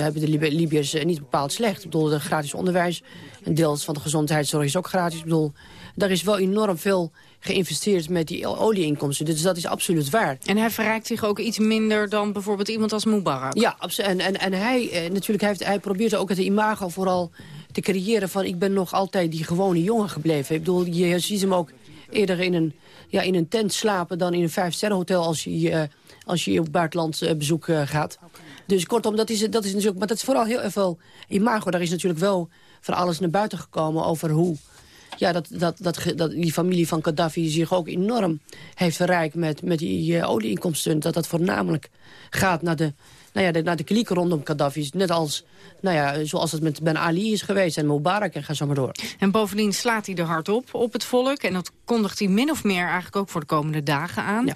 hebben de Libi Libiërs niet bepaald slecht. Ik bedoel, de gratis onderwijs, een deel van de gezondheidszorg is ook gratis. Ik bedoel, daar is wel enorm veel geïnvesteerd met die olieinkomsten. Dus dat is absoluut waar. En hij verrijkt zich ook iets minder dan bijvoorbeeld iemand als Mubarak. Ja, en, en, en hij, eh, natuurlijk, hij, heeft, hij probeert ook het imago vooral te creëren van... ik ben nog altijd die gewone jongen gebleven. Ik bedoel, je ziet hem ook eerder in een, ja, in een tent slapen... dan in een vijfsterrenhotel als je, uh, als je op buitenland uh, bezoek gaat. Dus kortom, dat is, dat is natuurlijk... Maar dat is vooral heel veel imago. Daar is natuurlijk wel van alles naar buiten gekomen over hoe ja, dat, dat, dat, dat die familie van Gaddafi zich ook enorm heeft verrijkt met, met die uh, olieinkomsten. Dat dat voornamelijk gaat naar de, nou ja, de, naar de klieken rondom Gaddafi. Net als, nou ja, zoals het met Ben Ali is geweest en Mubarak en ga zo maar door. En bovendien slaat hij er hard op, op het volk. En dat kondigt hij min of meer eigenlijk ook voor de komende dagen aan. Ja.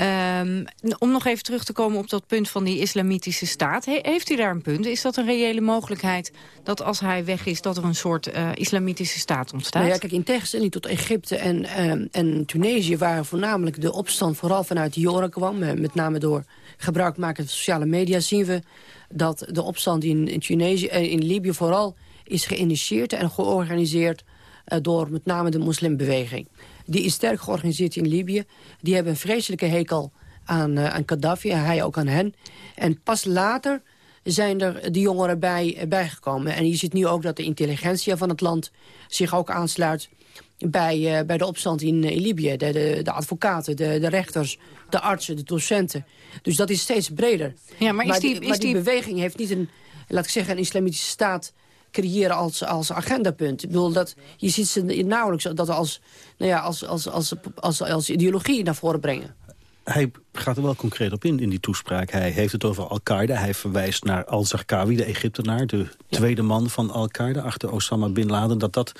Um, om nog even terug te komen op dat punt van die islamitische staat. heeft u daar een punt? Is dat een reële mogelijkheid dat als hij weg is... dat er een soort uh, islamitische staat ontstaat? Nou ja, kijk, in tegenstelling tot Egypte en, uh, en Tunesië... waar voornamelijk de opstand vooral vanuit de Joren kwam... Met name door gebruik maken van sociale media... zien we dat de opstand in, in, Tunesië, eh, in Libië vooral is geïnitieerd en georganiseerd... Eh, door met name de moslimbeweging. Die is sterk georganiseerd in Libië. Die hebben een vreselijke hekel aan, uh, aan Gaddafi en hij ook aan hen. En pas later zijn er die jongeren bij, uh, bijgekomen. En je ziet nu ook dat de intelligentie van het land zich ook aansluit bij, uh, bij de opstand in, in Libië. De, de, de advocaten, de, de, rechters, de artsen, de docenten. Dus dat is steeds breder. Ja, maar, is die, maar die, maar die beweging heeft niet een, laat ik zeggen, een islamitische staat creëren als, als agendapunt. Ik bedoel, dat, je ziet ze nauwelijks dat als, nou ja, als, als, als, als, als ideologie naar voren brengen. Hij gaat er wel concreet op in, in die toespraak. Hij heeft het over Al-Qaeda. Hij verwijst naar Al-Zarqawi, de Egyptenaar. De tweede man van Al-Qaeda achter Osama Bin Laden. Dat dat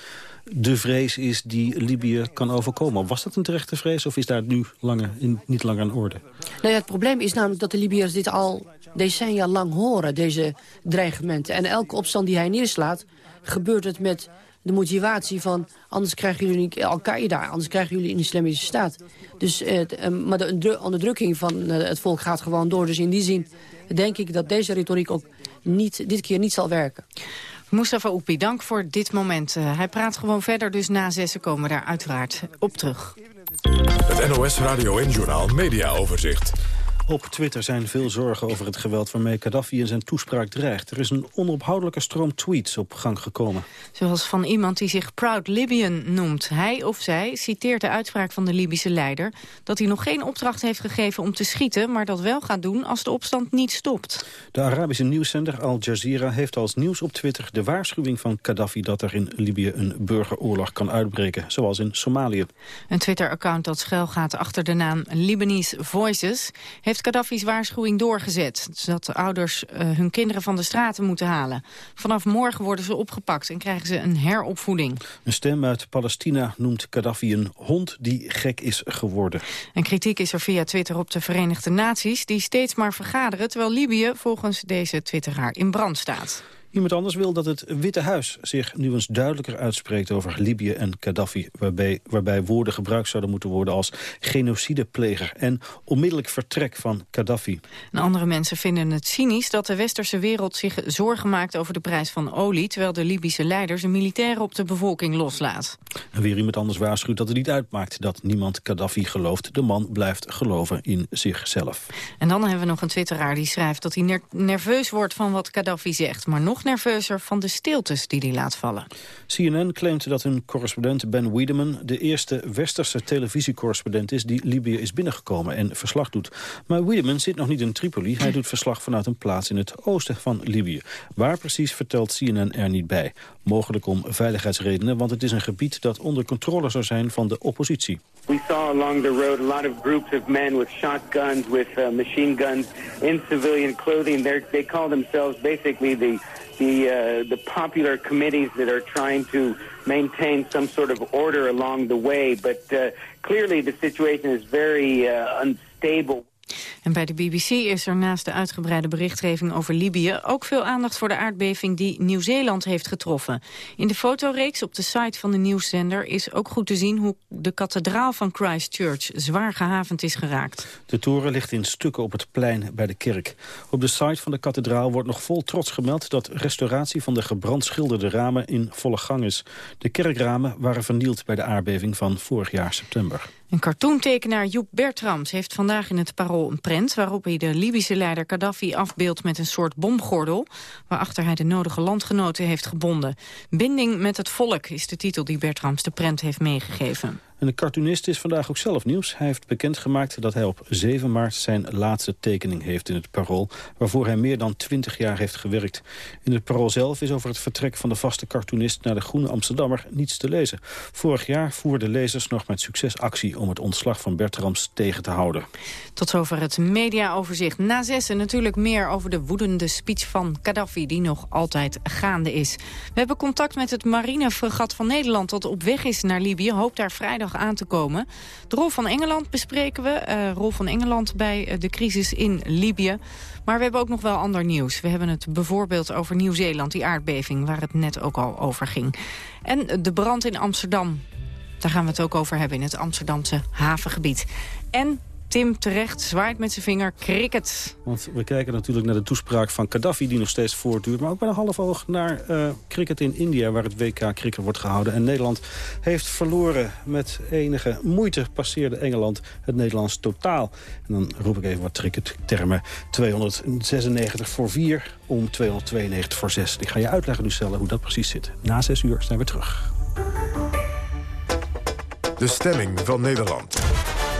de vrees is die Libië kan overkomen. Was dat een terechte vrees of is daar nu langer, in, niet langer aan orde? Nou ja, het probleem is namelijk dat de Libiërs dit al decennia lang horen, deze dreigementen. En elke opstand die hij neerslaat, gebeurt het met de motivatie van... anders krijgen jullie Al-Qaeda, anders krijgen jullie een islamitische staat. Dus, eh, maar de onderdrukking van eh, het volk gaat gewoon door. Dus in die zin denk ik dat deze retoriek ook niet, dit keer niet zal werken. Mustafa Oepi, dank voor dit moment. Uh, hij praat gewoon verder, dus na zessen komen we daar uiteraard op terug. Het NOS Radio en Journaal Media Overzicht. Op Twitter zijn veel zorgen over het geweld waarmee Gaddafi in zijn toespraak dreigt. Er is een onophoudelijke stroom tweets op gang gekomen. Zoals van iemand die zich Proud Libyan noemt. Hij of zij citeert de uitspraak van de Libische leider... dat hij nog geen opdracht heeft gegeven om te schieten... maar dat wel gaat doen als de opstand niet stopt. De Arabische nieuwszender Al Jazeera heeft als nieuws op Twitter... de waarschuwing van Gaddafi dat er in Libië een burgeroorlog kan uitbreken... zoals in Somalië. Een Twitter-account dat schuilgaat achter de naam Libanese Voices... heeft Gaddafi's waarschuwing doorgezet... zodat de ouders uh, hun kinderen van de straten moeten halen. Vanaf morgen worden ze opgepakt en krijgen ze een heropvoeding. Een stem uit Palestina noemt Gaddafi een hond die gek is geworden. En kritiek is er via Twitter op de Verenigde Naties... die steeds maar vergaderen, terwijl Libië volgens deze twitteraar in brand staat. Iemand anders wil dat het Witte Huis zich nu eens duidelijker uitspreekt over Libië en Gaddafi. Waarbij, waarbij woorden gebruikt zouden moeten worden als genocidepleger en onmiddellijk vertrek van Gaddafi. En andere mensen vinden het cynisch dat de westerse wereld zich zorgen maakt over de prijs van olie. Terwijl de Libische leiders een militairen op de bevolking loslaat. En weer iemand anders waarschuwt dat het niet uitmaakt dat niemand Gaddafi gelooft. De man blijft geloven in zichzelf. En dan hebben we nog een twitteraar die schrijft dat hij nerveus wordt van wat Gaddafi zegt. Maar nog nerveuzer van de stiltes die hij laat vallen. CNN claimt dat hun correspondent Ben Wiedemann... de eerste westerse televisiecorrespondent is die Libië is binnengekomen en verslag doet. Maar Wiedemann zit nog niet in Tripoli. Hij doet verslag vanuit een plaats in het oosten van Libië. Waar precies vertelt CNN er niet bij. Mogelijk om veiligheidsredenen, want het is een gebied dat onder controle zou zijn van de oppositie. We saw along the road a lot of groups of men with shotguns, with uh, machine guns, in civilian clothing. They're, they call themselves basically the the uh, the popular committees that are trying to maintain some sort of order along the way. But uh, clearly, the situation is very uh, unstable. En bij de BBC is er naast de uitgebreide berichtgeving over Libië... ook veel aandacht voor de aardbeving die Nieuw-Zeeland heeft getroffen. In de fotoreeks op de site van de nieuwszender is ook goed te zien... hoe de kathedraal van Christchurch zwaar gehavend is geraakt. De toren ligt in stukken op het plein bij de kerk. Op de site van de kathedraal wordt nog vol trots gemeld... dat restauratie van de gebrandschilderde ramen in volle gang is. De kerkramen waren vernield bij de aardbeving van vorig jaar september. Een cartoontekenaar Joep Bertrams heeft vandaag in het Parool een prent... waarop hij de Libische leider Gaddafi afbeeldt met een soort bomgordel... waarachter hij de nodige landgenoten heeft gebonden. Binding met het volk is de titel die Bertrams de prent heeft meegegeven. En de cartoonist is vandaag ook zelf nieuws. Hij heeft bekendgemaakt dat hij op 7 maart zijn laatste tekening heeft in het Parool... waarvoor hij meer dan 20 jaar heeft gewerkt. In het Parool zelf is over het vertrek van de vaste cartoonist... naar de Groene Amsterdammer niets te lezen. Vorig jaar voerden lezers nog met succes actie... om het ontslag van Bertrams tegen te houden. Tot zover het mediaoverzicht. Na zessen natuurlijk meer over de woedende speech van Gaddafi... die nog altijd gaande is. We hebben contact met het marinefregat van Nederland... dat op weg is naar Libië. Hoop daar vrijdag aan te komen. De rol van Engeland bespreken we. Uh, rol van Engeland bij eh, de crisis in Libië. Maar we hebben ook nog wel ander nieuws. We hebben het bijvoorbeeld over Nieuw-Zeeland, die aardbeving... waar het net ook al over ging. En de brand in Amsterdam. Daar gaan we het ook over hebben in het Amsterdamse havengebied. En Tim terecht zwaait met zijn vinger cricket. Want we kijken natuurlijk naar de toespraak van Gaddafi die nog steeds voortduurt. Maar ook bij een half oog naar uh, cricket in India waar het WK cricket wordt gehouden. En Nederland heeft verloren met enige moeite passeerde Engeland het Nederlands totaal. En dan roep ik even wat crickettermen. 296 voor 4 om 292 voor 6. Ik ga je uitleggen Lucelle hoe dat precies zit. Na 6 uur zijn we terug. De stemming van Nederland.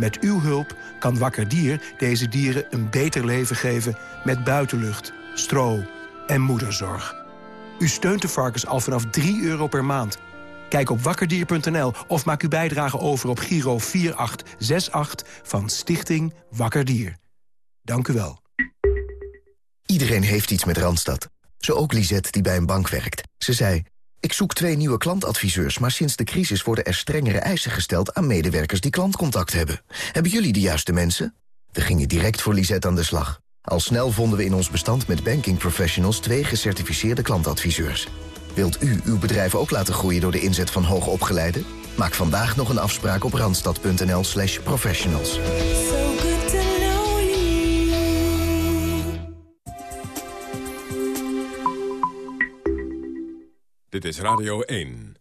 Met uw hulp kan Wakker Dier deze dieren een beter leven geven... met buitenlucht, stro en moederzorg. U steunt de varkens al vanaf 3 euro per maand. Kijk op wakkerdier.nl of maak uw bijdrage over op Giro 4868 van Stichting Wakker Dier. Dank u wel. Iedereen heeft iets met Randstad. Zo ook Lisette die bij een bank werkt. Ze zei, ik zoek twee nieuwe klantadviseurs... maar sinds de crisis worden er strengere eisen gesteld... aan medewerkers die klantcontact hebben. Hebben jullie de juiste mensen? We gingen direct voor Lisette aan de slag. Al snel vonden we in ons bestand met banking professionals... twee gecertificeerde klantadviseurs. Wilt u uw bedrijf ook laten groeien door de inzet van hoogopgeleiden? Maak vandaag nog een afspraak op randstad.nl slash professionals. Dit is Radio 1.